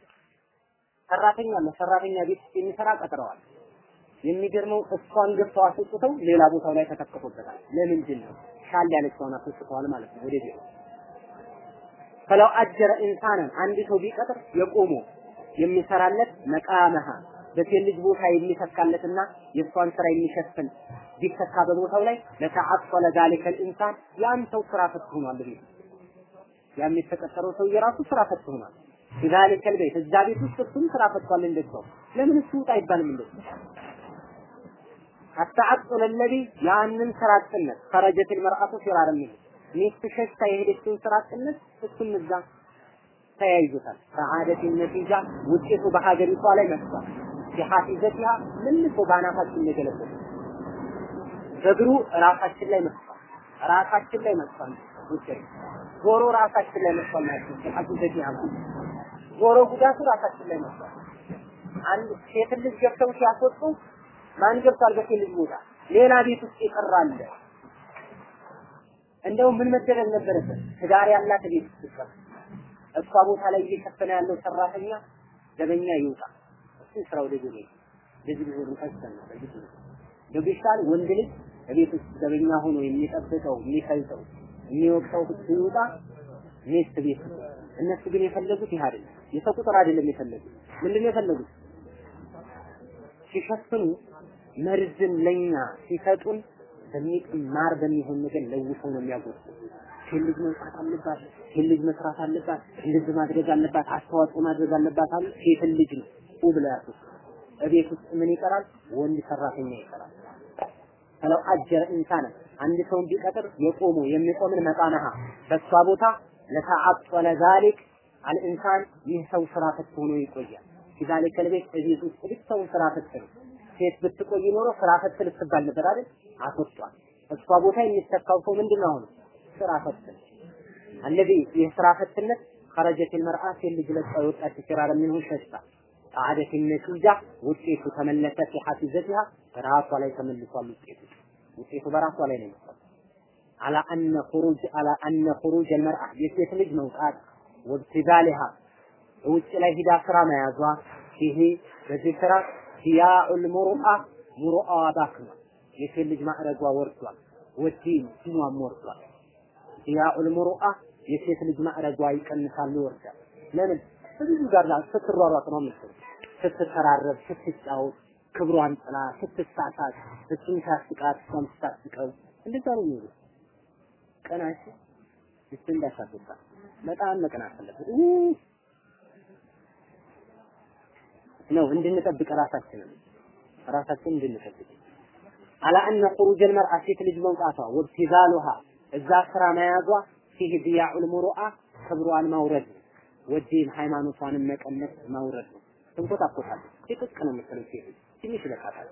ሰራተኛ ለሰራተኛ ቤት የሚሰራ ቀጥረዋል። የሚገርመው እሷን ገብተው አስወጥተው ሌላ ቦታው ላይ ተተክቶበታል። ለምንድን ነው? ሻል ያለችውን አስወጥተዋል ማለት ነው። ወደ ቤት ፈለው አጀረ ኢንሳንን አንድ ሰው ቢቀጥር የቆሙ የሚሰራለት መቃመሃ በሴት ልጅ ቦታ የሚተካለትና የእሷን ስራ የሚሸፍን ቢተካ በቦታው ላይ ለተዓጠለ ዛሊከ ኢንሳን ያን ሰው ስራ ፈት ሆኗል። ቤት ያም የተቀጠረው ሰው የራሱ ስራ ፈት ሆኗል። ዛሊከ ቤት እዛ ቤት ውስጥ እሱም ስራ ፈቷል። እንደሰው ለምን እሱ ውጣ አይባልም? እንደሱ አተዓጠለ ለዚ ያንን ስራ አጥነት ፈረጀት المرأة ፊራር ሚን ሚስት ሸሽታ የሄደችውን ስራ አጥነት እሱም እዛ ተያይዞታል። ሰዓደት ነቲጃ ውጤቱ በሀገሪቷ ላይ መጥቷል። ሲሐፊዘቲሃ መልሶ ባናታችን የገለበጠ በእግሩ ራሳችን ላይ መጥቷል። ራሳችን ላይ መጥቷል። ውጤት ዞሮ ራሳችን ላይ መጥቷል ማለት ነው። ሲሐፊዘቲሃ ዞሮ ጉዳቱ ራሳችን ላይ መጥቷል። አንድ ሴት ልጅ ገብተው ሲያስወጡ ማን ገብቷል? በሴት ልጅ ቦታ ሌላ ቤት ውስጥ ይቀራል። እንደው ምን መደረግ ነበረበት? ትዳር ያላት ቤት ውስጥ እሷ ቦታ ላይ እየሸፈነ ያለው ሰራተኛ ዘበኛ ይውጣ። እሱ ስራው ወደ ቤት ለዚህ ቢሆን ፈስተን ነው ለዚህ ደግሻል ወንድ ልጅ በቤት ውስጥ ዘበኛ ሆኖ የሚጠብቀው የሚፈልጠው የሚወቅተው ይውጣ ሚስት ቤት እነሱ ግን የፈለጉት ይህ አይደለም። የሰው ቁጥር አይደለም የፈለጉት። ምንድን ነው የፈለጉት? ሲሸፍኑ መርዝን ለኛ ሲሰጡን በሚጥም ማር በሚሆን ነገር ለውሰው ነው የሚያጎርሱ። ሴት ልጅ መውጣት አለባት፣ ሴት ልጅ መስራት አለባት፣ እንደዚህ ማድረግ አለባት፣ አስተዋጽኦ ማድረግ አለባት አሉ። ሴት ልጅ ነው ኡብላቱ እቤት ውስጥ ምን ይቀራል? ወንድ ሰራተኛ ይቀራል። ፈለው አጀረ ኢንሳነ አንድ ሰው ቢቀጥር የቆሙ የሚቆምን መቃነሃ በእሷ ቦታ ለተዓጠለ ዛሊክ አልኢንሳን ይህ ሰው ስራ ፈት ሆኖ ይቆያል። ዛሊክ ልቤት እቤት ውስጥ ብቻውን ስራ ፈት ነው። ሴት ብትቆይ ኖሮ ስራ ፈት ልትባል ነበር አይደል? አስወጧል። እሷ ቦታ የሚተካው ሰው ምንድን ነው ስራ ፈት ነው። ይህ ስራ ፈትነት ኸረጀት ልመርአ ሴት ልጅ ለቃ የወጣች ሲራር የሚሆን ሸሽታ ከአደት ነቲጃ ውጤቱ ተመለሰ ፊ ሐፊዘቲሃ በራሷ ላይ ተመልሷል። ውጤቱ ውጤቱ በራሷ ላይ ነው። አላ አነ ኹሩጅ አላ አነ ኹሩጅ አልመርአ የሴት ልጅ መውጣት ወብትዛሊሃ ውጭ ላይ ሂዳ ስራ መያዟ ይሄ በዚህ ስራ ሂያኡል ሙርአ ሙርአዋ ባክኗል። የሴት ልጅ ማዕረጓ ወርዷል። ወዲን ዲኗም ወርዷል። ሂያኡል ሙርአ የሴት ልጅ ማዕረጓ ይቀንሳል፣ ይወርዳል። ለምን ከብዙ ጋር ስትሯሯጥ ነው የምትለው ስትተራረብ፣ ስትጫወት፣ ክብሯን ጥላ ስትሳሳት፣ እሱም ሲያስቃት እሷም ስታስቀው እንደዛ ነው የሚሆነው። ቀናሽ እሱ እንዳሳስታ በጣም መቅናት አለበት። ነው እንድንጠብቅ ራሳችንን ራሳችንን እንድንጠብቅ። አላ አነ ኹሩጅ አልመርአ ሴት ልጅ መውጣቷ ወብቲዛሉሃ እዛ ስራ መያዟ ፊህ ዲያዑል ሙሩአ ክብሯን ማውረድ ነው ወዴን ሃይማኖቷንም መቀነስ ማውረድ ነው። ትንኮታኮታለች ጥቅቅ ነው የምትለው ሴት ትንሽ ይለቃታል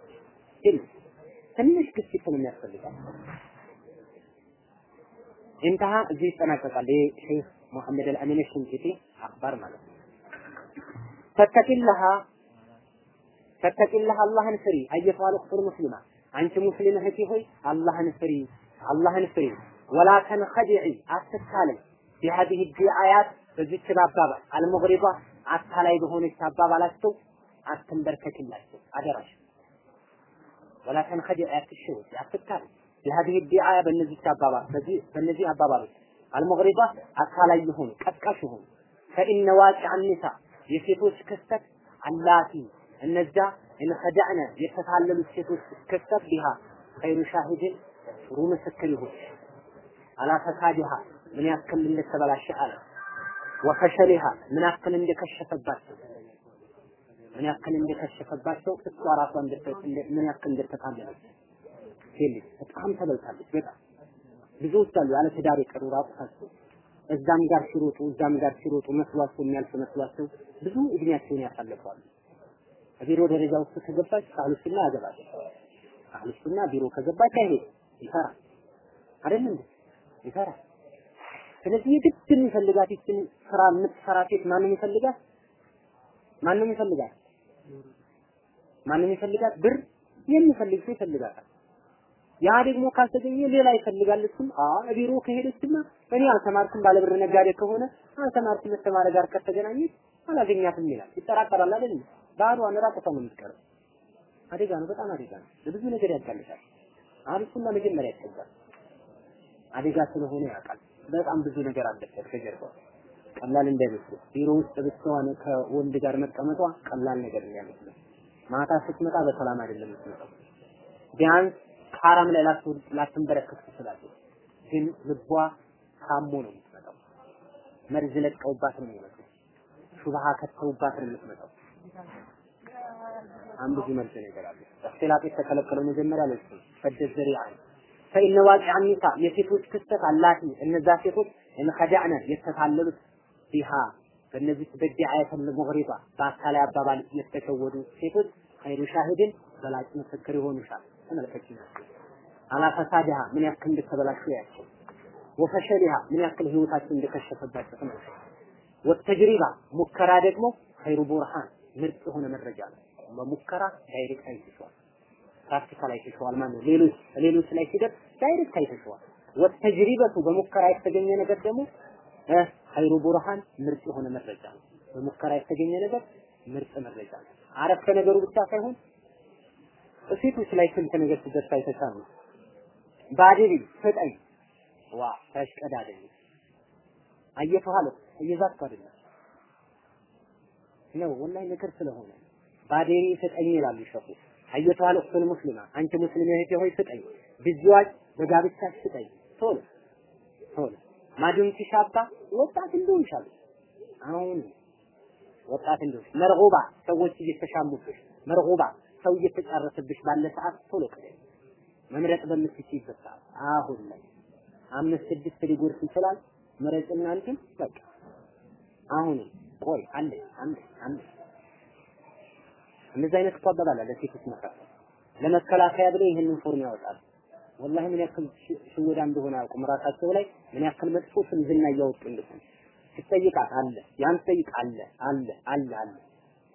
ግን ትንሽ ግፊት ነው የሚያስፈልጋል انتهى እዚህ ይጠናቀቃል የሼህ ሙሐመድ አልአሚን ሽንቂጢ አክባር ማለት ነው فاتقي الله فاتقي الله አላህን ፍሪ أيتها الأخت المسلمة አንቺ ሙስሊም እህቴ ሆይ አላህን ፍሪ አላህን ፍሪ ولا تنخدعي አትታለይ بهذه الدعاية በዚች አባባል المغرضة አታላይ በሆነች አባባላቸው አትንበርከክላቸው አደራሽ። ወላ ተንኸዲዒ አትሸወጂ አትታለይ ቢሀዲህ ዲአያ በእነዚህ አባባል በዚህ በእነዚህ አባባሎች አልመግሪባ አታላይ የሆኑ ቀስቃሽ የሆኑ ፈኢነ ዋቂዐ ኒሳ የሴቶች ክስተት አላቲ እነዛ እንኸዳዕነ የተታለሉት ሴቶች ክስተት ቢሃ ኸይሩ ሻሂድን ጥሩ ምስክር ይሁን። አላ ፈሳዲሃ ምን ያክል እንደተበላሸ አለ ወፈሸሊሃ ምን ያክል እንደከሸፈባቸው ምን ያክል እንደከሸፈባቸው እሷ ራሷ ምን ያክል እንደተታለለች ሴት በጣም ተበልታለች። በጣም ብዙዎች አሉ ያለ ትዳር የቀሩ ራቁታቸው እዛም ጋር ሲሮጡ እዛም ጋር ሲሮጡ መስሏቸው የሚያልፍ መስሏቸው ብዙ እድሜያቸውን ያሳልፋሉ። ቢሮ ደረጃ ውስጥ ከገባች አህሉሱና ያገባል። አህሉሱና ቢሮ ከገባች አይሄድ ይፈራል አይደል እንዴ? ይፈራል። ስለዚህ የግድ የሚፈልጋት ይችን ስራ የምትሰራ ሴት ማንም ይፈልጋት? ማንም ይፈልጋት? ማንም ይፈልጋት? ብር የሚፈልግ ሰው ይፈልጋታል። ያ ደግሞ ካልተገኘ ሌላ ይፈልጋል። እሱም አ ቢሮ ከሄደችማ እኔ አልተማርኩም ባለብር ነጋዴ ከሆነ አልተማርኩም ከተማረ ጋር ከተገናኘች አላገኛትም ይላል። ይጠራጠራል አይደል? ባሏን ራቁቷን ነው የምትቀረው። አደጋ ነው፣ በጣም አደጋ ነው። ለብዙ ነገር ያጋልጣል። አሪፉና መጀመሪያ ያስቸግራል። አደጋ ስለሆነ ያውቃል። በጣም ብዙ ነገር አለበት ከጀርባው። ቀላል እንዳይመስል ቢሮ ውስጥ ብትሆን ከወንድ ጋር መቀመጧ ቀላል ነገር እንዳይመስል። ማታ ስትመጣ በሰላም አይደለም የምትመጣው። ቢያንስ ሐራም ላይ ላትንበረከክ ትችላለች፣ ግን ልቧ ታሞ ነው የምትመጣው። መርዝ ለቀውባት ነው የሚመጣው። ሹብሃ ከተውባት ነው የምትመጣው። አንዱ መልስ ነገር አለ። እክትላጥ የተከለከለው መጀመሪያ ለሱ ፈደት ዘሪዓ ፈኢነ ዋቂዐ ኒሳ የሴቶች ክስተት አላቲ እነዛ ሴቶች እንኸዳዕነ የተታለሉት ቢሃ በእነዚህ በዲዓየተል ሙግሪባ በአካላዊ አባባል የተሸወዱ ሴቶች ኸይሩ ሻሂድን በላጭ ምስክር ይሆኑሻል። ተመልከች አላ ፈሳዲሃ ምን ያክል እንደተበላሹ ያቸው وفشلها ምን ያክል ህይወታቸው እንደከሸፈባቸው ተመልከች። والتجربة ሙከራ ደግሞ خير برهان ምርጥ የሆነ መረጃ ነው። በሙከራ direct አይተሽዋል፣ practical አይተሽዋል ማለት ነው። ሌሎች ሌሎች ላይ ሲደርስ direct አይተሽዋል። والتجربة በሙከራ የተገኘ ነገር ደግሞ خير برهان ምርጥ የሆነ መረጃ ነው። በሙከራ የተገኘ ነገር ምርጥ መረጃ ነው። አረፍተ ነገሩ ብቻ ሳይሆን ሴቶች ላይ ስንት ነገር ሲደርስ አይተሻል ነው። ባድሪ ስጠኝ ዋ ተሽቀዳደኝ አየተኋለ እየዛትኩ አይደለም ነው ወላሂ ነገር ስለሆነ ባዴሪ ስጠኝ ይላሉ ሸኹ አየተኋለ እሱን ሙስሊማ አንቺ ሙስሊም እህቴ ሆይ ስጠኝ ብዝዋጅ በጋብቻ ስጠኝ ቶሎ ቶሎ ማዱን ሲሻባ ወጣት እንደሆንሻል አሁን ወጣት እንደሆንሽ መርጉባ ሰዎች እየተሻሙብሽ مرغوبة ሰው እየተጫረሰብሽ ባለ ሰዓት ቶሎ ቅደም። መምረጥ በምትችይበት ሰዓት አሁን ላይ አምስት ስድስት ሊጎርስ ይችላል። ምረጭና እንትን በቃ አሁን ቆይ አንዴ አንዴ አንዴ። እንደዚህ አይነት እኮ አባባል አለ ሴቶች መካከል። ለመከላከያ ብለው ይህንን form ያወጣል። ወላሂ ምን ያክል ሽወዳ እንደሆነ አያውቁም። ራሳቸው ላይ ምን ያክል መጥፎ ስም ዝና እያወጡ እንደሆነ ትጠይቃት አለ ያን ትጠይቅ አለ አለ አለ አለ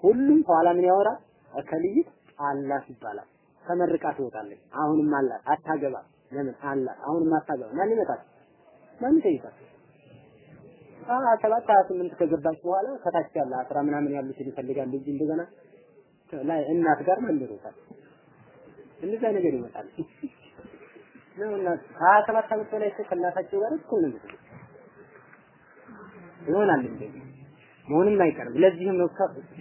ሁሉም ኋላ ምን ያወራል? እከልይት አላት ይባላል። ተመርቃ ትወጣለች። አሁንም አላት አታገባ። ለምን አላት? አሁንም አታገባ። ማን ይመጣል? ማን ይጠይቃል? ሀያ ሰባት ሀያ ስምንት ከገባች በኋላ ከታች ያለ አስራ ምናምን ያሉትን ይፈልጋል እንጂ እንደገና እናት ጋር መልሮታል። እንደዛ ነገር ይመጣል ሀያ ሰባት ዓመት በላይ እኮ ከእናታቸው ጋር እኩል ነው ይሆናል እንዴ መሆንም አይቀርም። ለዚህም ነው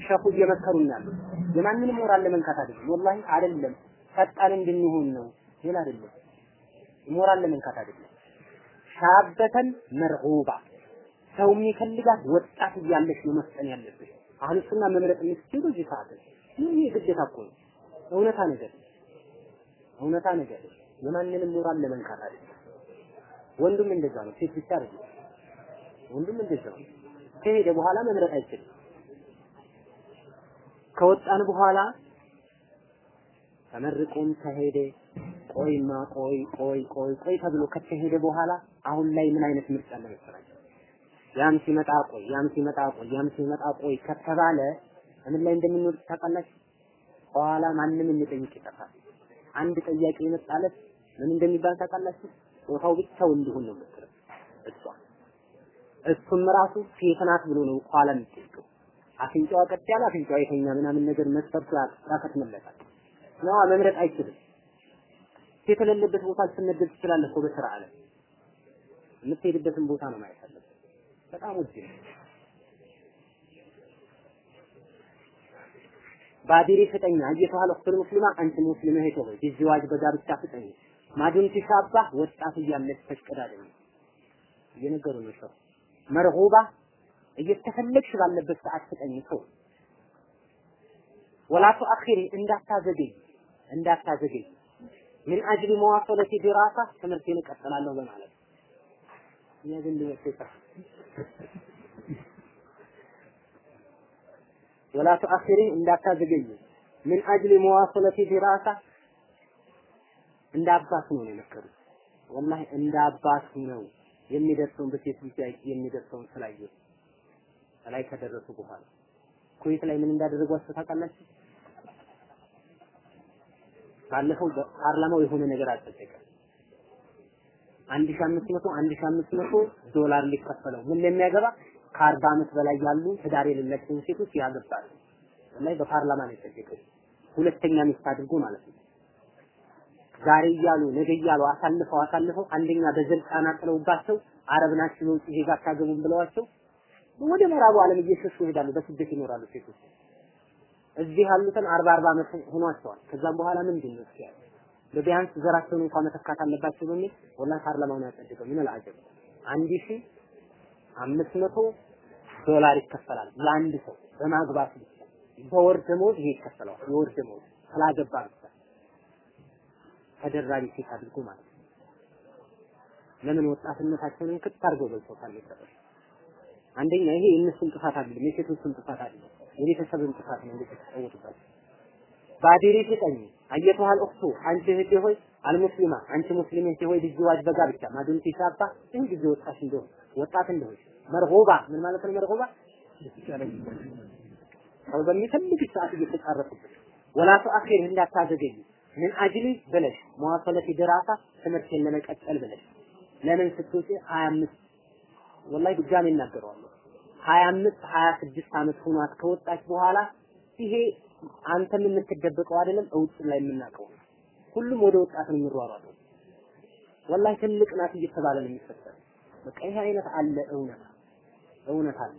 ሸኹ እየመከሩን ያሉት የማንንም ሞራል ለመንካት አይደለም፣ ወላሂ አይደለም፣ ፈጣን እንድንሆን ነው፣ ሌላ አይደለም። ሞራል ለመንካት አይደለም። ሻበተን መርሁባ ሰው የሚፈልጋት ወጣት እያለች ነው መስጠን ያለብሽ። አሁን ሱና መምረጥ የምትችሉ እዚህ ሰዓት ይህ ግዴታ እኮ ነው። እውነታ ነገር እውነታ ነገር የማንንም ሞራል ለመንካት አይደለም። ወንዱም እንደዛ ነው፣ ሴት ብቻ አይደለም። ወንዱም እንደዛ ነው። ከሄደ በኋላ መምረጥ አይችልም። ከወጣን በኋላ ተመርቆም ከሄደ ቆይማ ቆይ ቆይ ቆይ ቆይ ተብሎ ከተሄደ በኋላ አሁን ላይ ምን አይነት ምርጫ አለ መሰላችሁ? ያም ሲመጣ ቆይ ያም ሲመጣ ቆይ ያም ሲመጣ ቆይ ከተባለ ምን ላይ እንደምንወድ ታውቃላችሁ? ኋላ ማንም የሚጠይቅ ይጠፋል። አንድ ጥያቄ የመጣለት ምን እንደሚባል ታውቃላችሁ? ጾታው ብቻው እንዲሆን ነው የምትለው እሷ እሱም ራሱ ሴት ናት ብሎ ነው ኋላ የሚጠይቀው። አፍንጫዋ ቀጥ ያለ አፍንጫዋ የተኛ ምናምን ነገር መስፈርቱ ያከትምለታል። ነዋ መምረጥ አይችልም። ሴት የሌለበት ቦታ ልትነገር ትችላለህ እኮ በስራ አለ የምትሄድበትን ቦታ ነው ማየት አለብህ። በጣም ውድ ነው። بادري ፍጠኛ أيتها الأخت المسلمة አንቺ እህቴ ሆይ بالزواج በጋብቻ ፍጠኝ ما دمت شابة ወጣት እያለች ተሽቀዳደኝ እየነገሩ ነው ሰው። مرغوبة እየተፈለግሽ ባለበት ሰዓት ፍጠኝ ሰው ولا تؤخري እንዳታዘገይ እንዳታዘገይ። من أجل مواصلة الدراسة ትምህርቴን እቀጥላለሁ በማለት። የግል ወሰታ ወላ ቱአኺሪ እንዳታዘገይ። ምን አጅሊ መዋሰለቲ ዲራሳ እንደ አባት ነው የመከሩት ወላሂ እንደ አባት ነው የሚደርሰውን በሴት ልጅ ላይ የሚደርሰውን ስላየሁ ላይ ከደረሱ በኋላ ኩዌት ላይ ምን እንዳደረጓቸው ታውቃላችሁ? ባለፈው ፓርላማው የሆነ ነገር አጸደቀ። አንድ ሺህ አምስት መቶ አንድ ሺህ አምስት መቶ ዶላር ሊከፈለው ምን ለሚያገባ ከአርባ ዓመት በላይ ያሉ ትዳር የሌላቸውን ሴቶች ያገባል። ላይ በፓርላማ ነው የጸደቀው። ሁለተኛ ሚስት አድርጎ ማለት ነው። ዛሬ እያሉ ነገ እያሉ አሳልፈው አሳልፈው አንደኛ በዘር ጫና ጥለውባቸው አረብ ናችሁ የውጭ ዜጋ አታገቡም ብለዋቸው ወደ ምዕራቡ ዓለም እየሸሹ ይሄዳሉ። በስደት ይኖራሉ ሴቶች። እዚህ ያሉትን አርባ አርባ ዓመት ሆኗቸዋል። ከዛም በኋላ ምንድን ነው እስኪ ያለ በቢያንስ ዘራቸውን እንኳን መተካት አለባቸው በሚል ወላሂ ፓርላማውን ያጸደቀው ምን አልዓጀብ አንድ ሺ አምስት መቶ ዶላር ይከፈላል ለአንድ ሰው በማግባት ብቻ በወር ደመወዝ ይሄ ይከፈለዋል። የወር ደመወዝ ስላገባ ብቻ ተደራቢ ሴት አድርጎ ማለት ነው። ለምን ወጣትነታቸውን እንክት አድርገው በልቶታል የሰሩት። አንደኛ ይሄ የእነሱን ጥፋት አይደለም፣ የሴቶቹን ጥፋት አይደለም፣ የቤተሰብን ጥፋት ነው እንደተጫወቱባቸው። ባዲሪ ፍጠኝ አየተዋል እኽቱ አንቺ እህቴ ሆይ አልሙስሊማ አንቺ ሙስሊም እህቴ ሆይ ቢዝዋጅ በጋብቻ ማዱንቲ ሻባ ይህ ጊዜ ወጣት እንደሆን ወጣት እንደሆን መርሁባ ምን ማለት ነው መርሁባ ሰው በሚፈልግ ሰዓት እየተጫረሱበት ወላ ተአኺር እንዳታዘገይ ምን አጅሊ ብለሽ መዋሰለት ድራሳ ትምህርቴን ለመቀጠል ብለሽ ለምን ስትውጪ 25 ወላሂ ድጋሜ እናገረዋለሁ። 25 26 ዓመት ሆኗት ከወጣች በኋላ ይሄ አንተም የምትደበቀው አይደለም እውጭ ላይ የምናውቀው ሁሉም ወደ ወጣት ነው የሚሯሯጠው። ወላሂ ትልቅ ናት እየተባለ ነው የሚፈጠር በቃ ይሄ አይነት አለ እውነት እውነት አለ።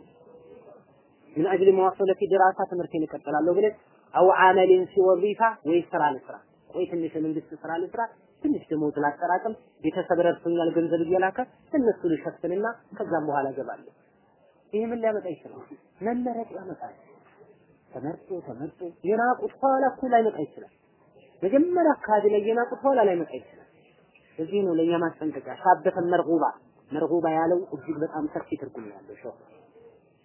ምን አጅሊ መዋሰለት ድራሳ ትምህርቴን እቀጥላለሁ ብለሽ አው አመልን ሲወዚፋ ወይ ስራ ልስራ ወይ ትንሽ የመንግስት ስራ ልስራ ትንሽ ደሞዝ ላጠራቅም ቤተሰብ ረድቶኛል ገንዘብ እየላከ እነሱ ልሸፍንና ከዛም በኋላ እገባለሁ። ይህ ምን ሊያመጣ ይችላል? መመረጥ ያመጣል። ተመርጦ ተመርጦ የናቁት ኋላ እኮ ላይመጣ ይችላል። መጀመሪያ አካባቢ ላይ የናቁት ኋላ ላይመጣ ይችላል። እዚህ ነው ለእኛ ማስጠንቀቂያ። ሻበተ መርጉባ መርጉባ ያለው እጅግ በጣም ሰፊ ትርጉም ያለው ሸው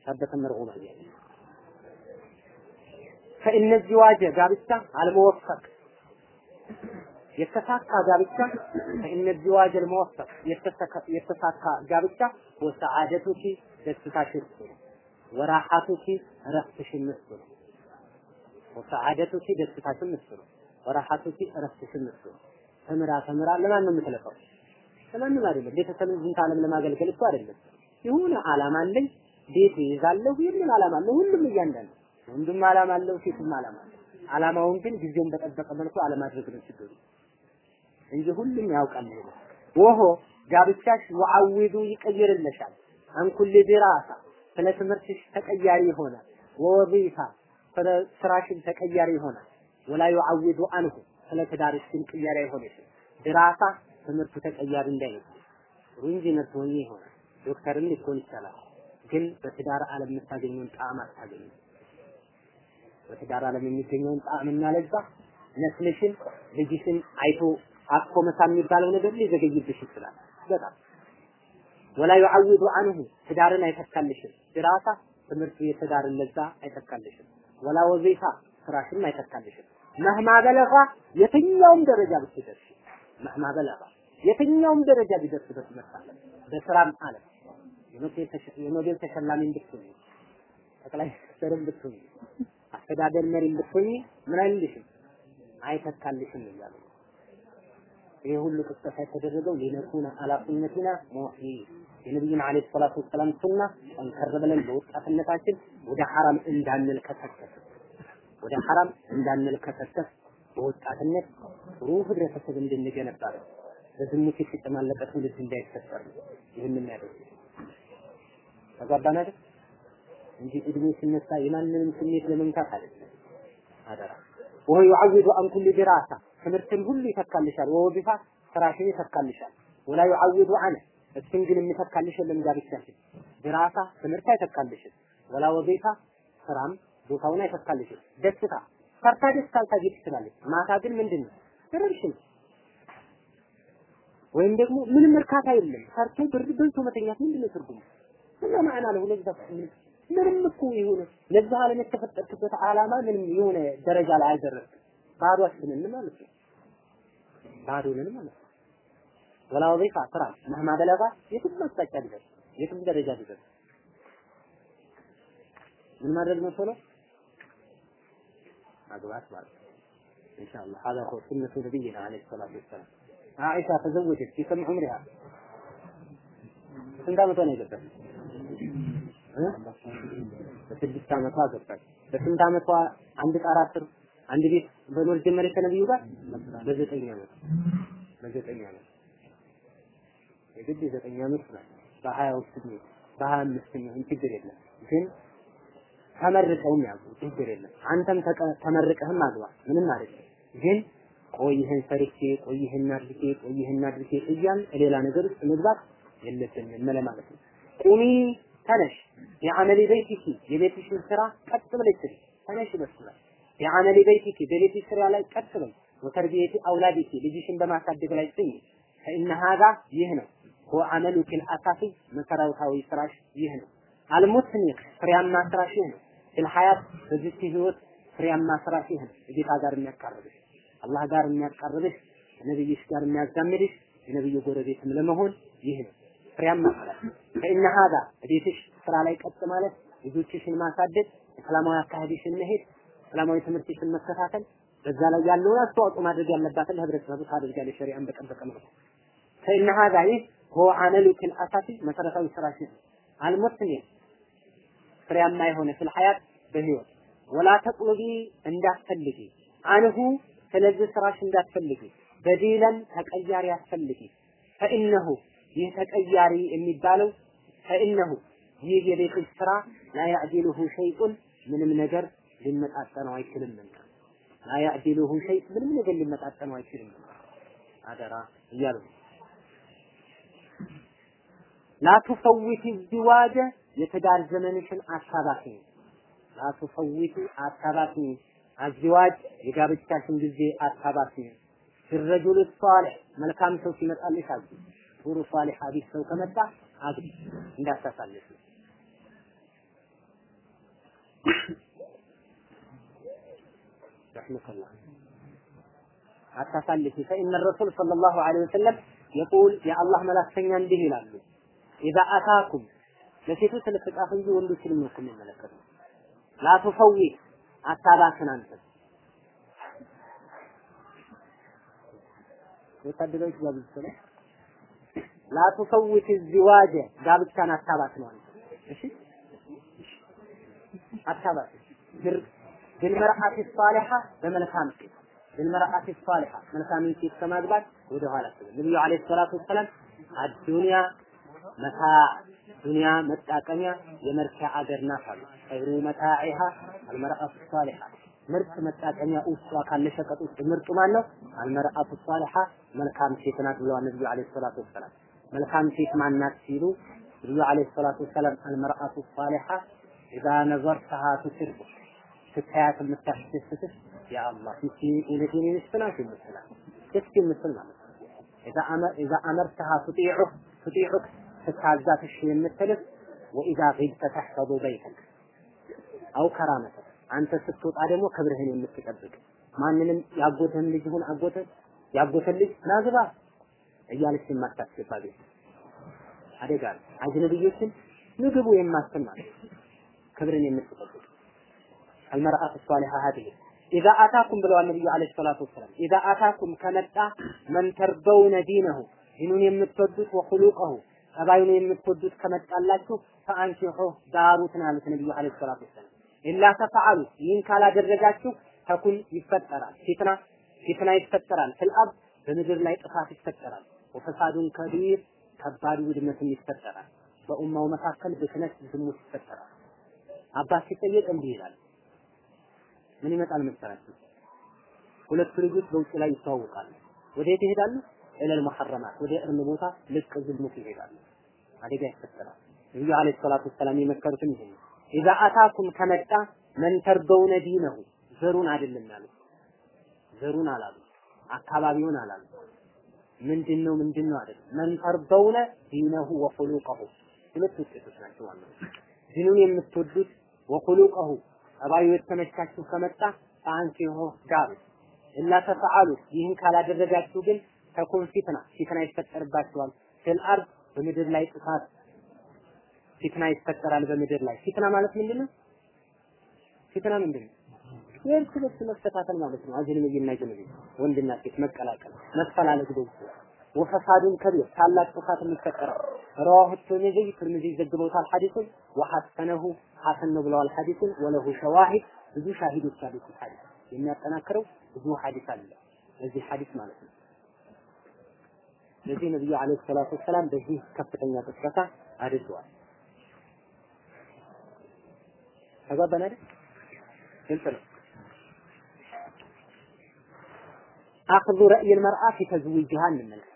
ሻበተ መርጉባ ያለው ከእነዚህ ዋጀ ጋብቻ አልመወፈቅ የተሳካ ጋብቻ ከእነዚህ ዋጀል መወፈቅ የተሳካ ጋብቻ ወሰዓደቱኪ ደስታሽን እሱ ነው። ወራሐቱኪ እረፍትሽን እሱ ነው። ወሰዓደቱኪ ደስታሽን እሱ ነው። ወራሐቱኪ ነው። ተምራ ተምራ ለማን ነው የምትለፋው? ለማንም አይደለም። ቤተሰብን ዝንተ ዓለም ለማገልገል እኮ አይደለም። የሆነ ዓላማ አለኝ ቤት ይዛለሁ የሚል ዓላማ አለ። ሁሉም እያንዳንዱ ወንድም ዓላማ አለው፣ ሴትም ዓላማ አለው። ዓላማውን ግን ጊዜውን በጠበቀ መልኩ አለማድረግ ነው ችግሩ እንጂ ሁሉም ያውቃል። ይሄ ወሆ ጋብቻሽ ወአዊዱ ይቀይርልሻል። አንኩል ድራሳ ስለ ትምህርትሽ ተቀያሪ ይሆናል። ወወዚፋ ስለ ስራሽን ተቀያሪ ይሆናል። ወላ ዩዓዊዱ አንሁ ስለ ትዳርሽ ግን ቅያሪ አይሆንሽም። ድራሳ ትምህርቱ ተቀያሪ እንዳይሆን ኢንጂነር ትሆኚ ይሆናል። ዶክተርም ሊሆን ይቻላል። ግን በትዳር ዓለም የምታገኘውን ጣዕም አታገኝም። በትዳር ዓለም የሚገኘውን ጣዕምና ለዛ ነስልሽን ልጅሽን አይቶ አኮ መሳ የሚባለው ነገር ሊዘገይብሽ ይችላል። በጣም ወላ ዩዓዊዱ አንሁ ትዳርን አይተካልሽም። ድራሳ ትምህርቱ የትዳርን ለዛ አይተካልሽም። ወላ ወዚፋ ስራሽን አይተካልሽም። መህማ በለጋ የትኛውም ደረጃ ብትደርሽ መህማ በለጋ የትኛውም ደረጃ ቢደርስ በትምህርት ዓለም በስራም ዓለም የኖቤል ተሸላሚም ብትሆኝ ጠቅላይ ሚኒስትርም ብትሆኝ አስተዳደር መሪም ብትሆኝ ምን አይልሽም አይተካልሽም እያሉ ይሄ ሁሉ ቅስቀሳ የተደረገው ሊነኩነ አላ ሱነቲና ሙሂ የነቢዩን ዓለይሂ ሰላቱ ወሰላም ሱና ጠንከር ብለን በወጣትነታችን ወደ ሐራም እንዳንልከሰከስ ወደ ሐራም እንዳንልከሰከስ በወጣትነት ጥሩ ህብረተሰብ እንድንገነባ ነው። በዝሙት የተጨማለቀ ትውልድ እንዳይፈጠር ነው ይህንን ያደርግ ተጋባን አይደል እንጂ እድሜ ሲነሳ የማንንም ስሜት ለመንካት አይደለም። አደራ። ወሆ ዩዓውዱ አን ኩል ድራሳ ትምህርትን ሁሉ ይተካልሻል። ወወዚፋ ስራሽን ይተካልሻል። ወላ ዩዓውዱ አነ እሱን ግን የሚተካልሽ የለም ጋብቻሽን ድራሳ ትምህርት አይተካልሽም። ወላ ወዚፋ ስራም ቦታውን አይተካልሽም። ደስታ ሰርታ ደስ ካልታጌጥ ትችላለች ማታ ግን ምንድን ነው። ረብሽን ወይም ደግሞ ምንም እርካታ የለም። ሰርቶ ብር በልቶ መተኛት ምንድን ነው ትርጉሙ? እና ማዕና ለዛ ምንም እኮ የሆነ ለዛ ዓለም የተፈጠርክበት ዓላማ ምንም የሆነ ደረጃ ላይ አልደረስክም ባዶአችንን ማለት ነው ባዶ ነን ማለት ነው ወላ ወዚፋ ስራ መህማ በለጋ የትም አቅጣጫ ቢደርስ የትም ደረጃ ቢደርስ ምን ማድረግ ነው ቶሎ ማግባት ማለት ነው ኢንሻአላህ هذا هو سنة نبينا عليه الصلاة والسلام عائشة تزوجت في كم عمرها ስንት ዓመቷ ነው የገባች በስድስት ዓመቷ ገባች። በስንት ዓመቷ አንድ ጣራ ስር አንድ ቤት በኖር ጀመረች ከነብዩ ጋር? በዘጠኝ ዓመት። በዘጠኝ ዓመት። የግድ የዘጠኝ ዓመት ነው። በሀያ ውስጥ በሀያ አምስት ነው ችግር የለም። ግን ተመርቀውም ያዙ። ችግር የለም። አንተም ተመርቀህም አግባ። ምንም አይደለም። ግን ቆይ ይህን ሰርቼ ቆይ አድርጌ ቆይ አድርጌ እያል ሌላ ነገር ውስጥ መግባት የለብንም ለማለት ነው። ቁሚ ተነሽ የአመሊ በይቲኪ የቤትሽን ስራ ቀጥ ብለሽ ስሪ ተነሽ በሱ ላይ በይቲኪ በቤትሽ ስራ ላይ ቀጥ በይ ወተርቢየቲ አውላዲኪ ልጅሽን በማሳደግ ላይ ጽኝ ፈኢነ ሀዛ ይህ ነው። ሆ አመሉኪ ልአሳሲ መሰረታዊ ስራሽ ይህ ነው። አልሙስኒቅ ፍሬያማ ስራሽ ይህ ነው። ፊል ሀያት በዚች ህይወት ፍሬያማ ስራሽ ይህ ነው። ጌታ ጋር የሚያቃርብሽ አላህ ጋር የሚያቃርብሽ ነብይሽ ጋር የሚያዛምድሽ የነብዩ ጎረቤትም ለመሆን ይህ ነው ፍሬያማ ማለት ከእነ ሀዳ ቤትሽ ስራ ላይ ቀጥ ማለት ልጆችሽን ማሳደግ እስላማዊ አካሄድሽን መሄድ እስላማዊ ትምህርትሽን መከታተል በዛ ላይ ያለውን አስተዋጽኦ ማድረግ ያለባትን ለህብረተሰቡ ታደርጋለች ሸሪዓን በጠበቀ መልኩ። ሀዳ ይህ ሆ አመሉክል አሳሲ መሰረታዊ ስራሽ ነው። አልሙስሊም ፍሬያማ የሆነ ፊል ሀያት በህይወት ወላ ተቅሉቢ እንዳትፈልጊ አንሁ ስለዚህ ስራሽ እንዳትፈልጊ በዲለን ተቀያሪ አትፈልጊ። ፈኢነሁ ይህ ተቀያሪ የሚባለው ፈኢነሁ ይህ የቤትሽ ስራ ላ ያዕዲሉሁ ሸይጡን ምንም ነገር ሊመጣጠነው አይችልም ላ ያዕዲሉሁ ሸይ ምንም ነገር ሊመጣጠነው አይችልም አደራ እያሉ لا تفوتي الزواج የትዳር ዘመንሽን አታባኪ لا تفوتي አታባኪ الزواج የጋብቻሽን ጊዜ አታባኪ الرجل الصالح መልካም ሰው ሲመጣልሽ አግቢ ጥሩ ሷሊህ አቢስ ሰው ከመጣ አግቢ እንዳታሳልፍ رحمك الله አታሳልፊ فإن الرسول صلى الله عليه وسلم يقول يا الله መላክተኛ እንዲህ ይላሉ إذا أتاكم ለሴቶች ስለተጻፈ እንጂ ወንዶችንም ነው የሚመለከተው ላ ቱፈዊ አታባክን አንተ ወታደሮች ጋር ብትሰለ ላ ላቱፈውት ዚዋጀ ጋብቻን አታባት ነው። እሺ አታባት ቢልመርአት ሷሊሃ በመልካም ሴት ቢልመርአት ሷሊሃ መልካም ሴት ከማግባት ወደ ኋላ ነብዩ አለይሂ ሰላቱ ወሰለም አዱንያ መታ ዱንያ መጣቀሚያ የመርኪያ አገር ናት አሉ። ኸይሩ መታዒሃ አልመርአቱ ሷሊሃ ምርጥ መጣቀሚያ ውስጧ ካለ ሸቀጥ ውስጥ ምርጡ ማን ነው? አልመርአቱ ሷሊሃ መልካም ሴት ናት ብለዋል ነብዩ አለይሂ ሰላቱ ወሰላም። መልካም ሴት ማናት ሲሉ ነብዩ አለይሂ ሰላቱ ወሰላም አልመርአቱ ሷሊሓ إذا نظرتها تسرك ስታያት የምታስደስትህ ያ አላህ ይቺ እውነቴን ሚስት ናት የምትላት ደስ የምትል ማለት إذا أمر إذا أمرتها تطيعه تطيعك ስታዛት እሺ የምትልህ وإذا غبت تحفظ بيتك أو كرامة አንተ ስትወጣ ደግሞ ክብርህን የምትጠብቅ ማንንም ያጎተህን ልጅ ይሁን አጎተህ ያጎተን ልጅ ናግባ እያለች የማታስገባ ቤት አደጋ ነው። አጅነብዮችን ምግቡ ማለት ክብርን የምትጠብቅ አልመርአቱ ሷሊሃ ሀዲህ ኢዛ አታኩም ብለዋል ነብዩ አለይሂ ሰላቱ ወሰላም። ኢዛ አታኩም ከመጣ መን ተርደውነ ዲነሁ ዲኑን የምትወዱት ወኹሉቀሁ ጠባዩን የምትወዱት ከመጣላችሁ ፈአንኪሑ ዳሩት ነው ያሉት ነብዩ አለይሂ ሰላቱ ወሰላም። ኢላ ተፈዓሉ ይህን ካላደረጋችሁ ተኩን ይፈጠራል። ፊትና ፊትና ይፈጠራል። ፍልአብ በምድር ላይ ጥፋት ይፈጠራል ወፈሳዱን ከቢር ከባድ ውድመትም ይፈጠራል። በኡማው መካከል ብክነት ዝሙት ይፈጠራል። አባት ሲጠየቅ እንዲህ ይላል። ምን ይመጣል መሰላችሁ? ሁለቱ ልጆች በውጭ ላይ ይተዋወቃሉ። ወደ የት ይሄዳሉ? ኢለል ሙሐረማት ወደ እርም ቦታ ልቅ ዝሙት ይሄዳሉ። አደጋ ይፈጠራል። ነብዩ አለይሂ ሰላቱ ወሰላም የመከሩትን ይሄ ነው። ኢዛ አታኩም ከመጣ መን ተርደውነ ዲነሁ ዘሩን አይደለም ያሉት። ዘሩን አላሉ አካባቢውን አላሉ ምንድነው? ምንድነው አይደለም من ترضون دينه وخلقه። ሁለት ውጤቶች ናቸው ዋናው ዲኑን የምትወዱት وخلقه ጠባዩ የተመቻችሁ ከመጣ فأنكحوه ዳሩ إلا تفعلوا ይህን ካላደረጋችሁ ግን تكن فتنة ፊትና ይፈጠርባችኋል። في الأرض በምድር ላይ ጥፋት ፊትና ይፈጠራል በምድር ላይ። ፊትና ማለት ምንድነው? ፊትና ምንድነው የእርስ በርስ መፈታተል ማለት ነው። አጅነቢና አጅነቢ ወንድና ሴት መቀላቀል መፈላለግ በውስጡ ወፈሳዱን ከቢር ታላቅ ጥፋት የሚፈጠረው ረዋሁ ትርሚዚ ትርሚዚ ዘግበውታል ሐዲሱን። ወሐሰነሁ ሐሰን ነው ብለዋል ሐዲሱን። ወለሁ ሸዋሂድ ብዙ ሻሂዶች አሉት ሐዲስ። የሚያጠናክረው ብዙ ሐዲስ አለ። ለዚህ ሐዲስ ማለት ነው። ለዚህ ነብዩ አለይሂ ሰላቱ ወሰላም በዚህ ከፍተኛ ቅስቀሳ አድርገዋል ተግባባን ግልጽ ነው አኽዙ ረእይ ልመርአ ፊ ተዝዊጅሃ እንመልከት።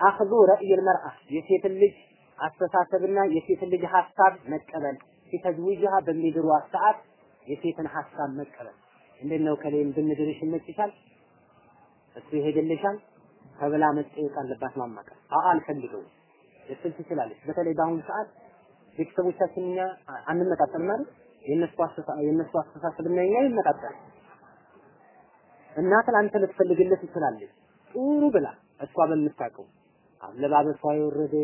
አኽዙ ረእይ ልመርአ የሴትን ልጅ አስተሳሰብና የሴትን ልጅ ሀሳብ መቀበል ፊ ተዝዊጅሃ በሚድሯት ሰዓት የሴትን ሀሳብ መቀበል። እንዴት ነው ከሌም ብንድርሽ ይመችሻል እሱ ይሄድልሻል? ተብላ መጠየቅ አለባት ማማከር አአ አልፈልገውም። ልትል ትችላለች። በተለይ በአሁኑ ሰዓት ቤተሰቦቻችን እኛ አንመጣጠንም አይደል አስተሳሰብና እኛ ይመጣጠናል እናት ለአንተ ልትፈልግለት ትችላለች። ጥሩ ብላ እሷ በምታውቀው አለባበሷ የወረደ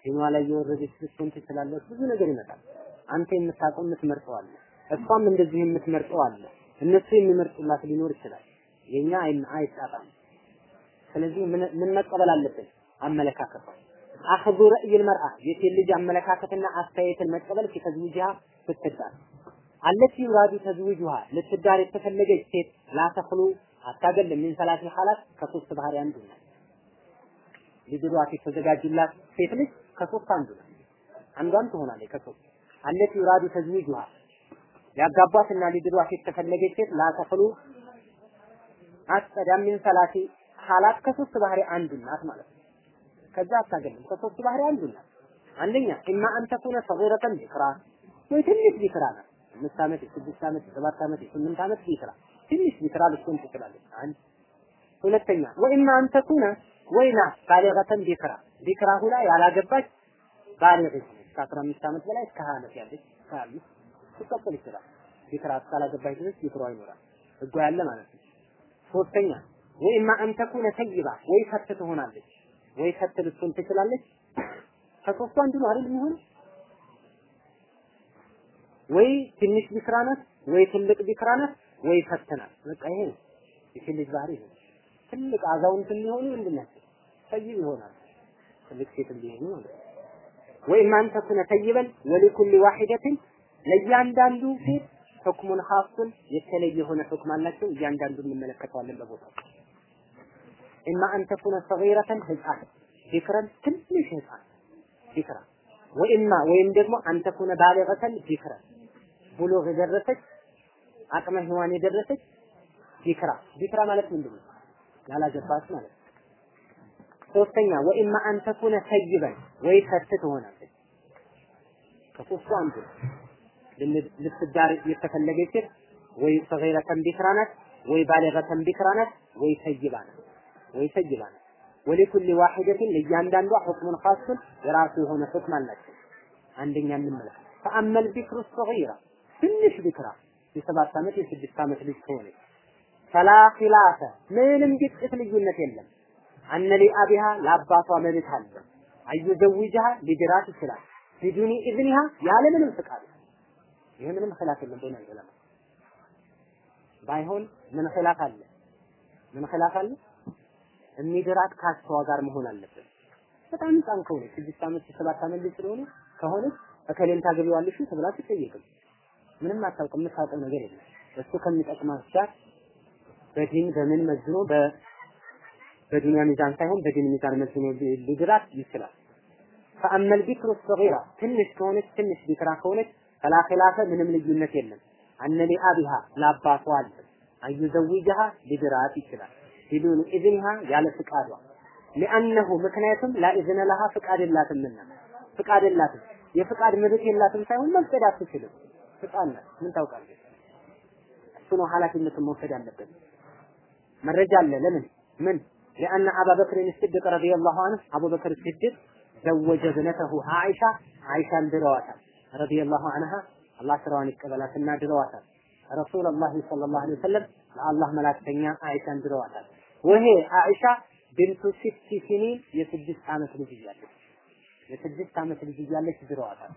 ፊኗ ላይ የወረደች ልትሆን ትችላለች። ብዙ ነገር ይመጣል። አንተ የምታውቀው የምትመርጠው አለ እሷም እንደዚህ የምትመርጠው አለ። እነሱ የሚመርጡላት ሊኖር ይችላል። የኛ አይጣጣም። ስለዚህ ምን መቀበል አለብን? አመለካከቷ አኽዙ ረእይ ልመርአ የሴት ልጅ አመለካከትና አስተያየትን መቀበል ከተዝዊጅሃ ስትዳር አለቲ ዩራዱ ተዝዊጁሃ ልትዳር የተፈለገች ሴት ላተኽሉ አታገልም ምን ሰላት ሐላት ከሶስት ባህሪ አንዱ ነው። ሊድሯት የተዘጋጁላት ሴት ልጅ ከሶስት አንዱ ነው። አንዷም ትሆናለች ከሶስት። التي يراد تزويجها ሊያጋቧትና ሊድሯት የተፈለገች ሴት لا تخلو አትጸዳም من ثلاث حالات ከሶስት ባህሪ አንዱ ናት ማለት ነው። ከዛ አታገልም ከሶስት ባህሪ አንዱ ናት። አንደኛ إما أن تكون صغيرة بكرا ወይ ትንሽ ቢክራ ናት አምስት ዓመት የስድስት ዓመት የሰባት ዓመት የስምንት ዓመት ቢክራ ትንሽ ቢክራ ልትሆን ትችላለች። አንድ ሁለተኛ وإما أن تكون ወይና بالغة بكرا። ቢክራ ሁላ ያላገባች ባሊግ ከአስራ አምስት ዓመት በላይ እስከ ሀያ ዓመት ያለች ካሉ ትቀጥል ይችላል። ቢክራ እስካላገባች ድረስ ቢክሯ ይኖራል። ህጓ ያለ ማለት ነው። ሶስተኛ ወይማ አን ተኩነ ሰይባ ወይ ፈት ትሆናለች። ወይ ፈት ልትሆን ትችላለች። ከሶስቱ አንዱ ነው አይደል የሚሆነው ወይ ትንሽ ቢክራ ናት ወይ ትልቅ ቢክራ ናት ወይ ፈተናት በቃ ይሄ ነው። ልጅ ባህሪ ነው። ትልቅ አዛውንት የሚሆኑ ምንድን ናቸው? ሰይብ ይሆናል ትልቅ ሴት ሊሆኑ ማለት ነው። ወይ ማን ተኩነ ሰይበን ወሊኩል ዋሂደትን። ለእያንዳንዱ ሴት ሁክሙን ኻሱን የተለየ የሆነ ሁክም አላቸው። እያንዳንዱ እንመለከተዋለን በቦታው። ኢማ አን ተኩነ ሰጊረተን ህፃን። ቢክረን ትንሽ ህፃን። ቢክራ ወኢማ ወይም ደግሞ አንተ ኩነ ባሊገተን ቢክራ ብሉግ የደረሰች አቅመ ሔዋን የደረሰች ቢክራ ቢክራ ማለት ምንድን ነው? ያላገባች ማለት ነው። ሶስተኛ ወኢማ ኩነ ሰይበን ወይ ፈት ትሆናለች። ከሶስቱ አንዱ ልትዳር የተፈለገች ሴት ወይ ሰገይረተን ቢክራ ናት፣ ወይ ባሊገተን ቢክራ ናት፣ ወይ ሰይባ ናት፣ ወይ ሰይባ ናት። ወሊኩል ዋሂደትን ለእያንዳንዷ ሁክሙን ኻሱን የራሱ የሆነ ሁክም አላቸው። አንደኛ እንመለከት። فأما البكر الصغيرة ትንሽ ቢክራ የሰባት ዓመት የስድስት ዓመት ልጅ ከሆነች فلا خلاف ምንም ግጭት ልዩነት የለም። أن لأبيها ለአባቷ መብት አለ። أن يزوجها ሊድራት ይችላል። بدون إذنها ያለምንም ፍቃድ። ይሄ ምንም ኺላፍ የለም በእኛ ዑለማ ባይሆን ምን ኺላፍ አለ? ምን ኺላፍ አለ? የሚድራት ካስተዋ ጋር መሆን አለበት። በጣም ህፃን ከሆነ ስድስት ዓመት ሰባት ዓመት ልጅ ስለሆነ ከሆነ እከሌን ታገቢዋለሽ ተብላ አትጠየቅም። ምንም አታውቅም፣ የምታውቀው ነገር የለም። እሱ ከሚጠቅማት ጋር በዲን በምን መዝኖ በዱንያ ሚዛን ሳይሆን በዲን ሚዛን መዝኖ ሊድራት ይችላል። ፈአመል ቢክሩ ሰጊራ ትንሽ ከሆነች ትንሽ ቢክራ ከሆነች ፈላ ኺላፈ ምንም ልዩነት የለም። አነ ሊአቢሃ ለአባቷ አለ አዩዘዊጀሃ ሊድራት ይችላል ቢዱን ኢዝኒሃ ያለ ፍቃዷ ሊአነሁ ምክንያቱም ላኢዝነ ለሃ ፍቃድ የላትምና ፍቃድ የላትም የፍቃድ መብት የላትም ሳይሆን መፍቀድ አትችልም ስልጣን ምን ታውቃለህ? እሱ ነው ኃላፊነቱን መውሰድ ያለበት። መረጃ አለ። ለምን ምን لأن أبا بكر الصديق رضي الله عنه أبو بكر الصديق زوج ابنته عائشة عائشة درواتها رضي الله عنها الله سرها يقبلاتنا درواتها رسول الله صلى الله عليه وسلم الله ملاكተኛ عائشة درواتها وهي عائشة بنت ست سنين የስድስት ዓመት ልጅ እያለች የስድስት ዓመት ልጅ እያለች ድረዋታል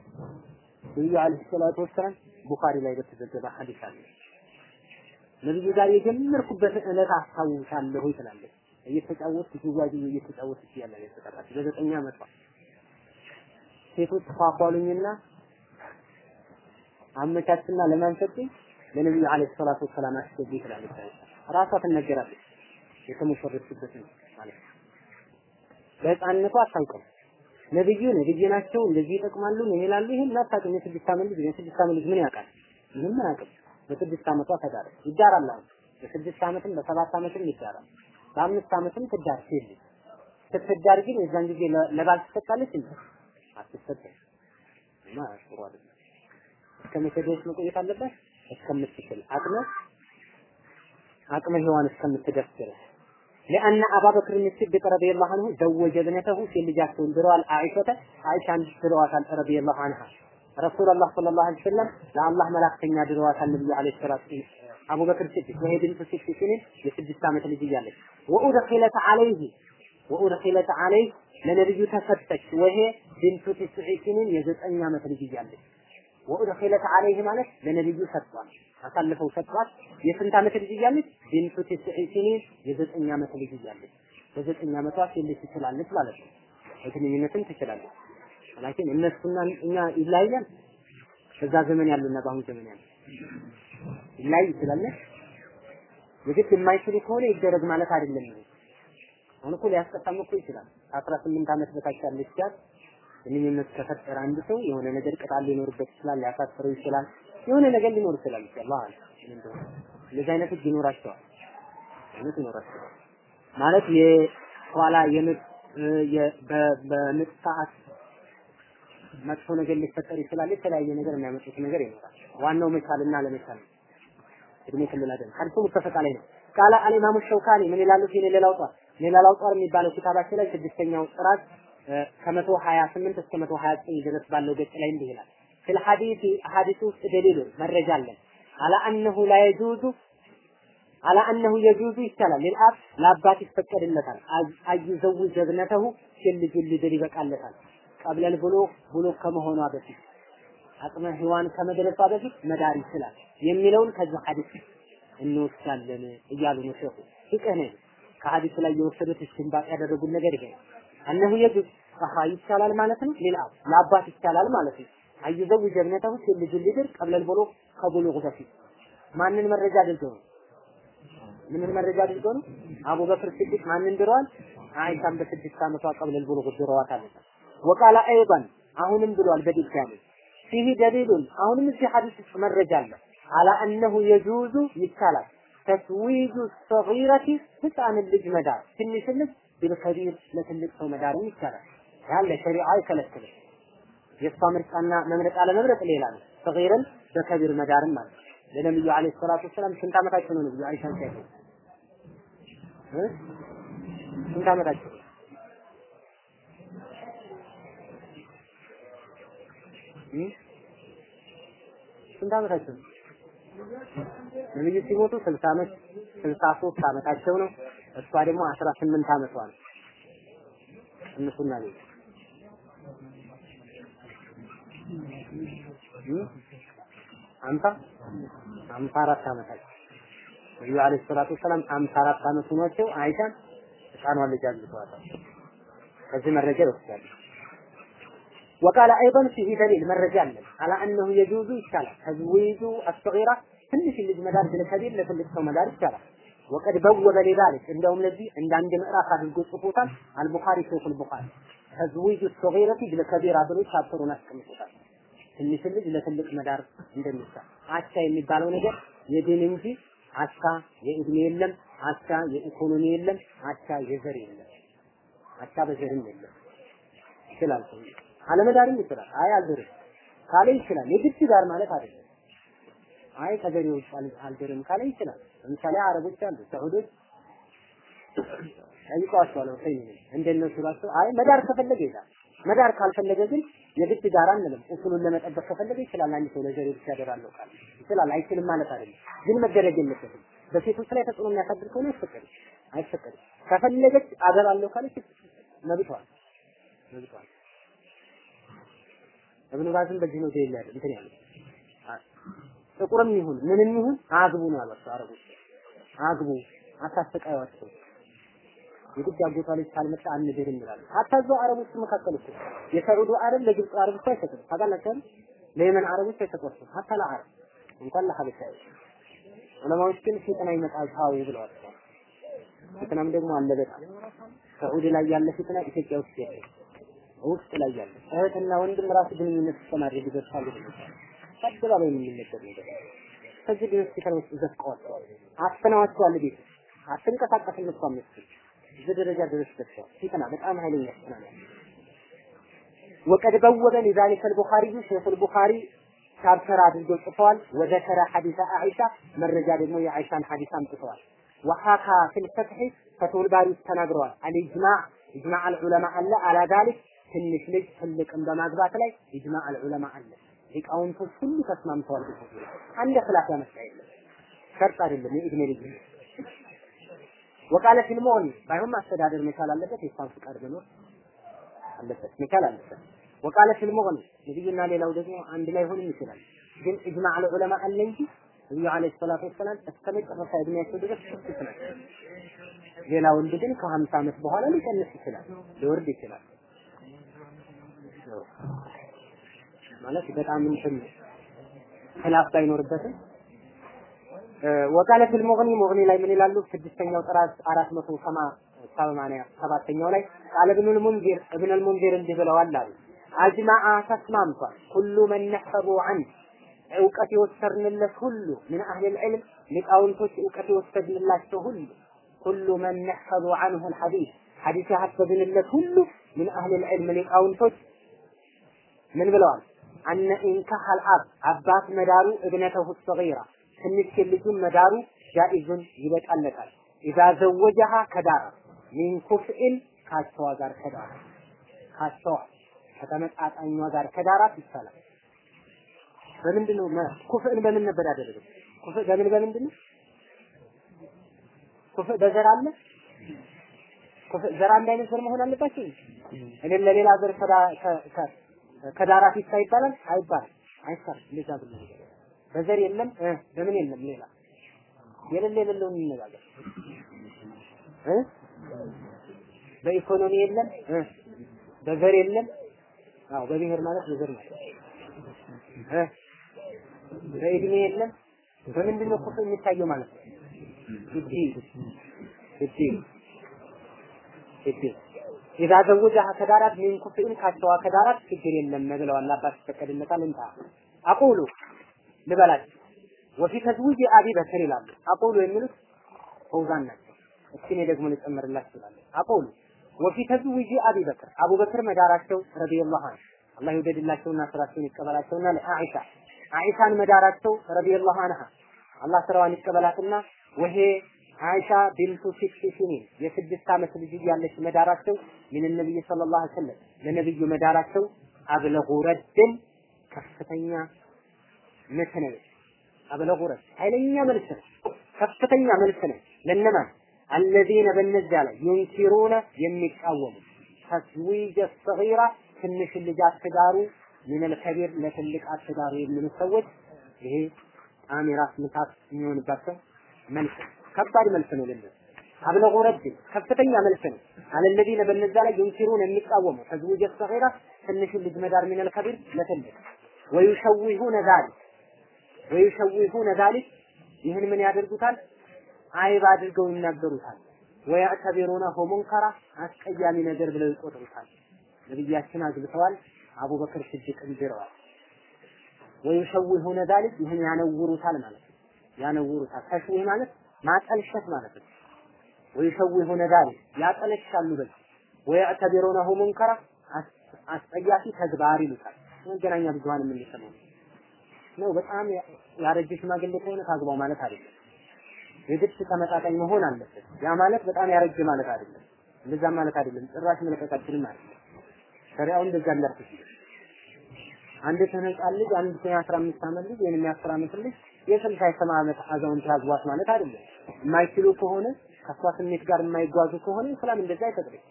ነብዩ አለይሂ ሰላቱ ወሰላም ቡኻሪ ላይ በተዘገበ ሐዲስ አለ። ነብዩ ጋር የጀመርኩበት ዕለት አስታውሳለሁ ትላለች። እየተጫወትኩ ጅዋጅ እየተጫወትኩ እያለ ነው የተጠራች በዘጠኝ ዓመቷ ሴቶች ፏፏሉኝና አመቻችና ለማን ሰጡኝ? ለነብዩ አለይሂ ሰላቱ ወሰላም አስገቢ ትላለች። ራሷ ትነገራለች። የተሞሸረችበት ነው ማለት ነው። በህፃንነቷ አታውቅም። ነብዩ ነብይ ናቸው እንደዚህ ይጠቅማሉ ምን ይላሉ ይሄን አታውቅም። የስድስት ዓመት ልጅ የስድስት ዓመት ልጅ ምን ያውቃል? ምንም አያውቅም። በስድስት ዓመቷ ተዳረ ይዳራል። በስድስት ዓመትም በሰባት ዓመትም ይዳራል። በአምስት ዓመትም ትዳር ልጅ ስትዳር ግን የዛን ጊዜ ለባል ትሰጣለች እንዴ? አትሰጥም። እና ጥሩ አይደለም። እስከ መቼ ድረስ መቆየት አለበት? እስከምትችል አቅመ አቅመ ሔዋን እስከምትደርስ ድረስ لأن أبا بكر الصديق رضي الله عنه زوج ابنته في لجاكتون دروال عائشة عائشة دروات رضي الله عنها رسول الله صلى الله عليه وسلم لا الله ملاك تنيا دروات النبي عليه الصلاة والسلام أبو بكر الصديق وهي بنت ست سنين يسد سامة لجيالك وأدخلت عليه وأدخلت عليه ለነብዩ ተሰጠች ወሄ ቢንቱ ትስዒ ሲኒን የዘጠኝ ዓመት ልጅ እያለች ወኡድኺለት ዐለይህ ማለት ለነብዩ ሰጥቷል። አሳልፈው ሰጥቷት የስንት ዓመት ልጅ እያለች? ቢንቱ ትስዒ ሲኒን የዘጠኝ ዓመት ልጅ እያለች። በዘጠኝ ዓመቷ ሴት ትችላለች ማለት ነው። በግንኙነትም ትችላለች። ላኪን እነሱና እኛ ይለያያል። በዛ ዘመን ያሉና በአሁኑ ዘመን ያሉ ይለያይ ይችላል። የግድ የማይችሉ ከሆነ ይደረግ ማለት አይደለም። አሁን እኮ ሊያስቀጣም እኮ ይችላል። ከአስራ ስምንት ዓመት በታች ያለች ጋር ግንኙነት ከፈጠረ አንድ ሰው የሆነ ነገር ቅጣት ሊኖርበት ይችላል፣ ሊያሳፍረው ይችላል፣ የሆነ ነገር ሊኖር ይችላል። አላህ እንደዚህ አይነት ህግ ይኖራቸዋል፣ አይነት ይኖራቸዋል ማለት የኋላ በምጥ ሰዓት መጥፎ ነገር ሊፈጠር ይችላል። የተለያየ ነገር የሚያመጡት ነገር ይኖራል። ዋናው መቻልና ለመቻል ነው። እድሜ ክልል አይደለም። ሐዲሱ ሙተፈቅ ላይ ነው። ቃለ አልኢማሙ ሸውካኒ ምን ይላሉ? ፊ ሌላው የሚባለው ኪታባችን ላይ ስድስተኛው ጥራት ከመቶ ሀያ ስምንት እስከ መቶ ሀያ ዘጠኝ ድረስ ባለው ገጽ ላይ እንዲህ ይላል። ፊል ሐዲስ ሐዲስ ውስጥ ደሊሉ መረጃ አለን አላ አነሁ ላ የጁዙ ይቻላል። ልልአብ ለአባት ይፈቀድለታል። አዩዘውጅ እብነተሁ ሴት ልጁን ሊድር ይበቃለታል። ቀብለል ብሎ ብሎ ከመሆኗ በፊት አቅመ ሔዋን ከመድረሷ በፊት መዳር ይችላል የሚለውን ከዚህ ሐዲስ እንወስዳለን እያሉ ነው ሼኹ። ፍቅህ ነው ከሐዲሱ ላይ የወሰዱት እስትንባጥ ያደረጉት ነገር ይሄ አነሁ የጁዝ አሃ ይቻላል ማለት ነው? ለልአብ ለአባት ይቻላል ማለት ነው? አዩዘውጅ እብነተሁ ሴት ሊድር ቀብለል ብሎ ከብሉግ በፊት ማንን መረጃ አድርገው ነው? ምንን መረጃ አድርገው ነው? አቡበክር ሲዲቅ ማንን ድረዋል? አይሻን በስድስት ዓመቷ ቀብለል ብሉግ ድረዋታል ወቃለ አይባን አሁንም ብሏል በድጋሚ። ፊህ ደሊሉን አሁንም እዚህ ሐዲስ ውስጥ መረጃ አለ። አላ አነሁ የጁዙ ይቻላል። ተስዊጁ ሰጊረቲ ህፃን ልጅ መዳር። ትንሽ ልጅ ቢልከቢር ለትልቅ ሰው መዳርም ይቻላል። ያለ ሸሪዓ አይከለክልም። የእሷ ምርጫና መምረጥ አለመምረጥ ሌላ ነው። ሰጊርን በከቢር መዳርም ማለት ለነብዩ አለይሂ ሰላቱ ወሰላም ስንት ዓመታቸው ነው? ነብዩ አይሻን ሲያገኙ ስንት ዓመታቸው ስንት ዓመታቸው? ነብዩ ሲሞቱ 60 ዓመት 63 ዓመታቸው ነው። እሷ ደግሞ 18 ዓመቷ ነው። እነሱና ነው አምሳ አምሳ አራት ዓመታቸው ነቢዩ ዓለይሂ ሰላቱ ወሰላም አምሳ አራት ዓመት ሆኗቸው አይሻን ህፃኗን ልጅ አግብተዋታል። ከዚህ መረጃ ይወስዳሉ። وقال ايضا فيه دليل መረጃ አለን على انه يجوز ይቻላል ተዝዊጁ الصغيرة ትንሽ ልጅ መዳር ለከቢር ለትልቅ ሰው መዳር ይቻላል። ወቀድ በወበ ለዛልክ እንደውም ለዚህ እንደ አንድ ምዕራፍ አድርጎ ጽፎታል አልቡኻሪ ሸይኹ አልቡኻሪ ተዝዊጁ ሰገይረቲ ለከቢራ ብሎ ቻፕተሩን አስቀምጦታል። ትንሽ ልጅ ለትልቅ መዳር እንደሚቻል አቻ የሚባለው ነገር የድን እንጂ አቻ የእድሜ የለም፣ አቻ የኢኮኖሚ የለም፣ አቻ የዘር የለም፣ አቻ በዘርም የለም ይችላል። አለመዳርም ይችላል። አይ አልዘርም ካለ ይችላል። የግድ ዳር ማለት አይደለም። አይ ከዘሬ ውጭ አልዘርም ካለ ይችላል። ለምሳሌ አረቦች አሉ፣ ሰዑዶች ጠይቀዋቸዋል። ሰይ እንደነሱ ራሱ አይ መዳር ከፈለገ ይላል። መዳር ካልፈለገ ግን የግድ ዳር አንልም። ኡሱሉን ለመጠበቅ ከፈለገ ይችላል። አንድ ሰው ለዘሬ ብቻ ያደራለሁ ካለ ይችላል። አይችልም ማለት አይደለም። ግን መደረግ የለበትም። በሴቶች ላይ ተጽዕኖ የሚያሳድር ከሆነ አይፈቀድም፣ አይፈቀድም። ከፈለገች አገባለሁ ካለች መብቷል፣ መብቷል። እብኑ ባዝም በዚህ ነው ያለ እንትን ያለ ጥቁርም ይሁን ምንም ይሁን አግቡ ነው ያሏቸው አረቦች። አግቡ አታሰቃዩዋቸው። የግድ አጎቷ ልጅ ካልመጣ አንድርም ይላሉ። እዛው አረቦች መካከል እኮ የሰዑዱ አረብ ለግብፅ አረብ እኮ አይሰጥም። ታውቃላችሁ ለየመን አረቦች አይሰጧቸውም። ሀታ ለአረብ እንኳን ለሀበሻ ዑለማዎች ግን ፊትና ይመጣል ታው ብለዋል። ፊትናም ደግሞ አለ በጣም ሰዑዲ ላይ ያለ ፊትና ኢትዮጵያ ውስጥ የለም። ውስጥ ላይ ያለ እህትና ወንድም ራሱ ግንኙነት እስከማድረግ ይደርሳሉ አደባባይ የሚነገር ነገር ከዚህ ሆስፒታል ውስጥ ዘፍቀዋቸዋል አፍነዋቸዋል ቤት አትንቀሳቀስ ልሷ ምስ እዚህ ደረጃ ድረስ ደርሰዋል ሲጠና በጣም ሀይለኛ ስጠና ነው وقد بوغن ذلك البخاري شيخ البخاري شابتر عبد القطوال وذكر حديث عائشة من رجال انه يا عائشة حديثا قطوال وحاكى في الفتح فتول باري تناغروال الإجماع إجماع العلماء ألا على ذلك تنش لج تلك ان بما إجماع العلماء ألا. ሊቃውንቶች ሁሉ ተስማምተዋል። አንድ ኽላፍ ያመጣ የለም። ሸርጥ አይደለም የኢድሜ ልጅ ወቃለ ፊል ባይሆን ማስተዳደር መቻል አለበት። የእሷን ፍቃድ መኖር አለበት መቻል አለበት። ወቃለ ፊል ነብዩና ሌላው ደግሞ አንድ ላይ ሆንም ይችላል። ግን ኢጅማዕ አልዑለማ አለ እንጂ ነብዩ አለይሂ ሰላቱ ወሰላም እስከ መጨረሻ እድሜያቸው ድረስ ሽፍት ናቸው። ሌላ ወንድ ግን ከ50 ዓመት በኋላ ሊቀንስ ይችላል፣ ሊወርድ ይችላል። ማለት በጣም እንትን ኺላፍ ባይኖርበትም وقال في المغني ሙግኒ ላይ ምን ይላሉ? ስድስተኛው ጥራዝ 480 ሰባተኛው ላይ قال ابن المنذر ኢብኑል ሙንዚር እንዲህ ብለዋል አሉ أجمع ተስማምቷል። كل من نحفظ عنه እውቀት የወሰድንለት ሁሉ من أهل العلم ሊቃውንቶች እውቀት የወሰድንላቸው ሁሉ كل من نحفظ عنه الحديث ሐዲስ ያሐፈዝንለት ሁሉ ምን አህል ዕልም ሊቃውንቶች ምን ብለዋል? አነ ኢንካሐል አብ አባት መዳሩ እብነተሁ ሰጊራ ትንሽ ልጁን መዳሩ ጃኢዙን ይበቃለታል። ኢዛ ዘወጀሃ ከዳራ ሚን ኩፍኢን ካቸዋ ጋር ከዳራ ካቸዋ ከተመጣጣኟ ጋር ከዳራት ይቻላል። በምንድን ነው ኩፍእን በምን ነበር ያደረገው? ኩፍእ በምን በምንድን ነው? ኩፍእ በዘር አለ። ኩፍእ ዘር አንድ አይነት ዘር መሆን አለባቸው። እኔ ለሌላ ዘር ከዳራት ይቻ ይባላል አይባልም፣ አይቻልም። እንደዛ ብሎ በዘር የለም በምን የለም ሌላ። የሌለ የሌለውን እንነጋገር በኢኮኖሚ የለም በዘር የለም። አዎ በብሔር ማለት በዘር ማለት በእድሜ የለም። በምንድን ነው ኩፍ የሚታየው ማለት ነው? እዲ እዲ እዲ ኢዛ ዘወጀሃ ከዳራት ሚን ኩፍኢን ካቸዋ ከዳራት ችግር የለም ብለዋል። አባት ይፈቀድለታል። እንታ አቁሉ ልበላችሁ ወፊ ተዝዊጅ አቢ በክር ይላሉ። አቁሉ የሚሉት ፈውዛን ናቸው። እስኪ እኔ ደግሞ ልጨምርላችሁ ይላሉ። አቁሉ ወፊ ተዝዊጅ አቢ በክር አቡበክር መዳራቸው ረዲየላሁ ዐንሁ አላህ ይውደድላቸውና ስራቸውን ይቀበላቸውና ለአኢሻ አኢሻን መዳራቸው رضي الله عنها አላህ ስራዋን ይቀበላትና وهي አይሻ بنت ست سنين የስድስት ዓመት ልጅ እያለች መዳራቸው من النبي صلى الله عليه وسلم ለነብዩ መዳራቸው أبلغ رد ከፍተኛ ምት ነው። أبلغ رد ኃይለኛ መልስ ነው። ከፍተኛ መልስ ነው። ለነማን على الذين በነዚያ ላይ ينكرون የሚቃወሙ تزويج الصغيرة ትንሽ ልጅ አትዳሩ من الكبير ለትልቅ አትዳሩ የሚሉ ሰዎች ይሄ በጣም የራስ ምታት የሚሆንባቸው መልስ ከባድ መልስ ነው ለነሱ أبلغ رد ከፍተኛ መልስ ነው። على الذين በነዛ ላይ ينكرون የሚቃወሙ تزويج الصغيرة ትንሹን ልጅ መዳር من الكبير ለትልቅ ويشوهون ذلك ويشوهون ذلك ይህን ምን ያደርጉታል? አይብ አድርገው ይናገሩታል። ወያዕተቢሩነሁ ሙንከራ አስቀያሚ ነገር ብለው ይቆጥሩታል። ነብያችን አግብተዋል አቡበክር ስዲቅን ድረዋል ወዩሸዊሁነ ዛሊክ ይህን ያነውሩታል ማለት ነው። ያነውሩታል። ተሽዊህ ማለት ማጠልሸት ማለት ነው ወይሸዊሁነ ዛሊክ ያጠለሻሉ በዚህ ወያዕተቢሩነሁ ሙንከራ አስጠያፊ ተግባር ይሉታል መገናኛ ብዙሃን የምንሰማው ነው። በጣም ያረጀ ሽማግሌ ከሆነ ታግባው ማለት አይደለም። የግድ ተመጣጣኝ መሆን አለበት። ያ ማለት በጣም ያረጀ ማለት አይደለም። እንደዛ ማለት አይደለም። ጭራሽ መልቀቃችንም አይደለም። ሸሪዓው እንደዛ ሊያርክስ አንድ ህፃን ልጅ አንድ የአስራ አምስት ዓመት ልጅ ወይም የአስር ዓመት ልጅ የስልሳ የሰባ ዓመት አዛውንት ያግቧት ማለት አይደለም። የማይችሉ ከሆነ ከሷ ስሜት ጋር የማይጓዙ ከሆነ እስላም እንደዛ አይፈቅድም።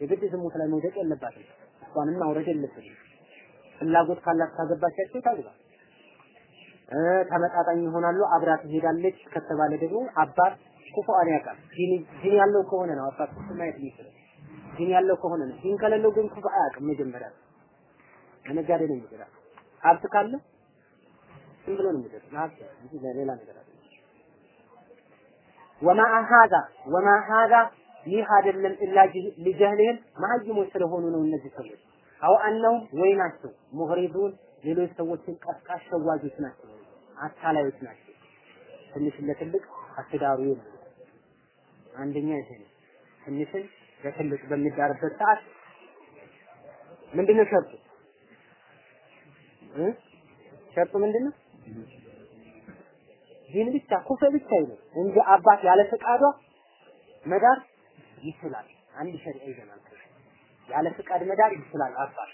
የግድ ዝሙት ላይ መውደቅ የለባትም። እሷንም ማውረድ የለብንም። ፍላጎት ካላት ካገባቻቸው ታግባ። ተመጣጣኝ ይሆናሉ፣ አብራ ትሄዳለች ከተባለ ደግሞ አባት ኩፉአን ያውቃል። ዲን ያለው ከሆነ ነው አባት ኩፉ ማየት የሚችለው። ዲን ያለው ከሆነ ነው። ዲን ከሌለው ግን ኩፉ አያውቅም። መጀመሪያ ነጋዴ ነው የሚገራ ሀብት ካለ ዝም ብሎ ነው የሚገራ ሀብት እንጂ ሌላ ነገር ወማ ሀዛ ወማ ሀዛ ይህ አይደለም ኢላ ሊጀህልህም መሀይሞች ስለሆኑ ነው እነዚህ ሰዎች። አው አነው ወይ ናቸው ሙግሪዱን ሌሎች ሰዎችን ቀስቃሽ ሸዋጆች ናቸው አታላዮች ናቸው። ትንሽ ለትልቅ አትዳሩ ይላል አንደኛ ይሄ ነው። ትንሽን ለትልቅ በሚዳርበት ሰዓት ምንድነው ሸርጡ? ሸርጡ ምንድነው ዲን ብቻ ኩፈ ብቻ ይለው እንጂ አባት ያለ ፈቃዷ መዳር ይችላል። አንድ ሸሪዓ ይዘናል። ያለ ፍቃድ መዳር ይችላል አባት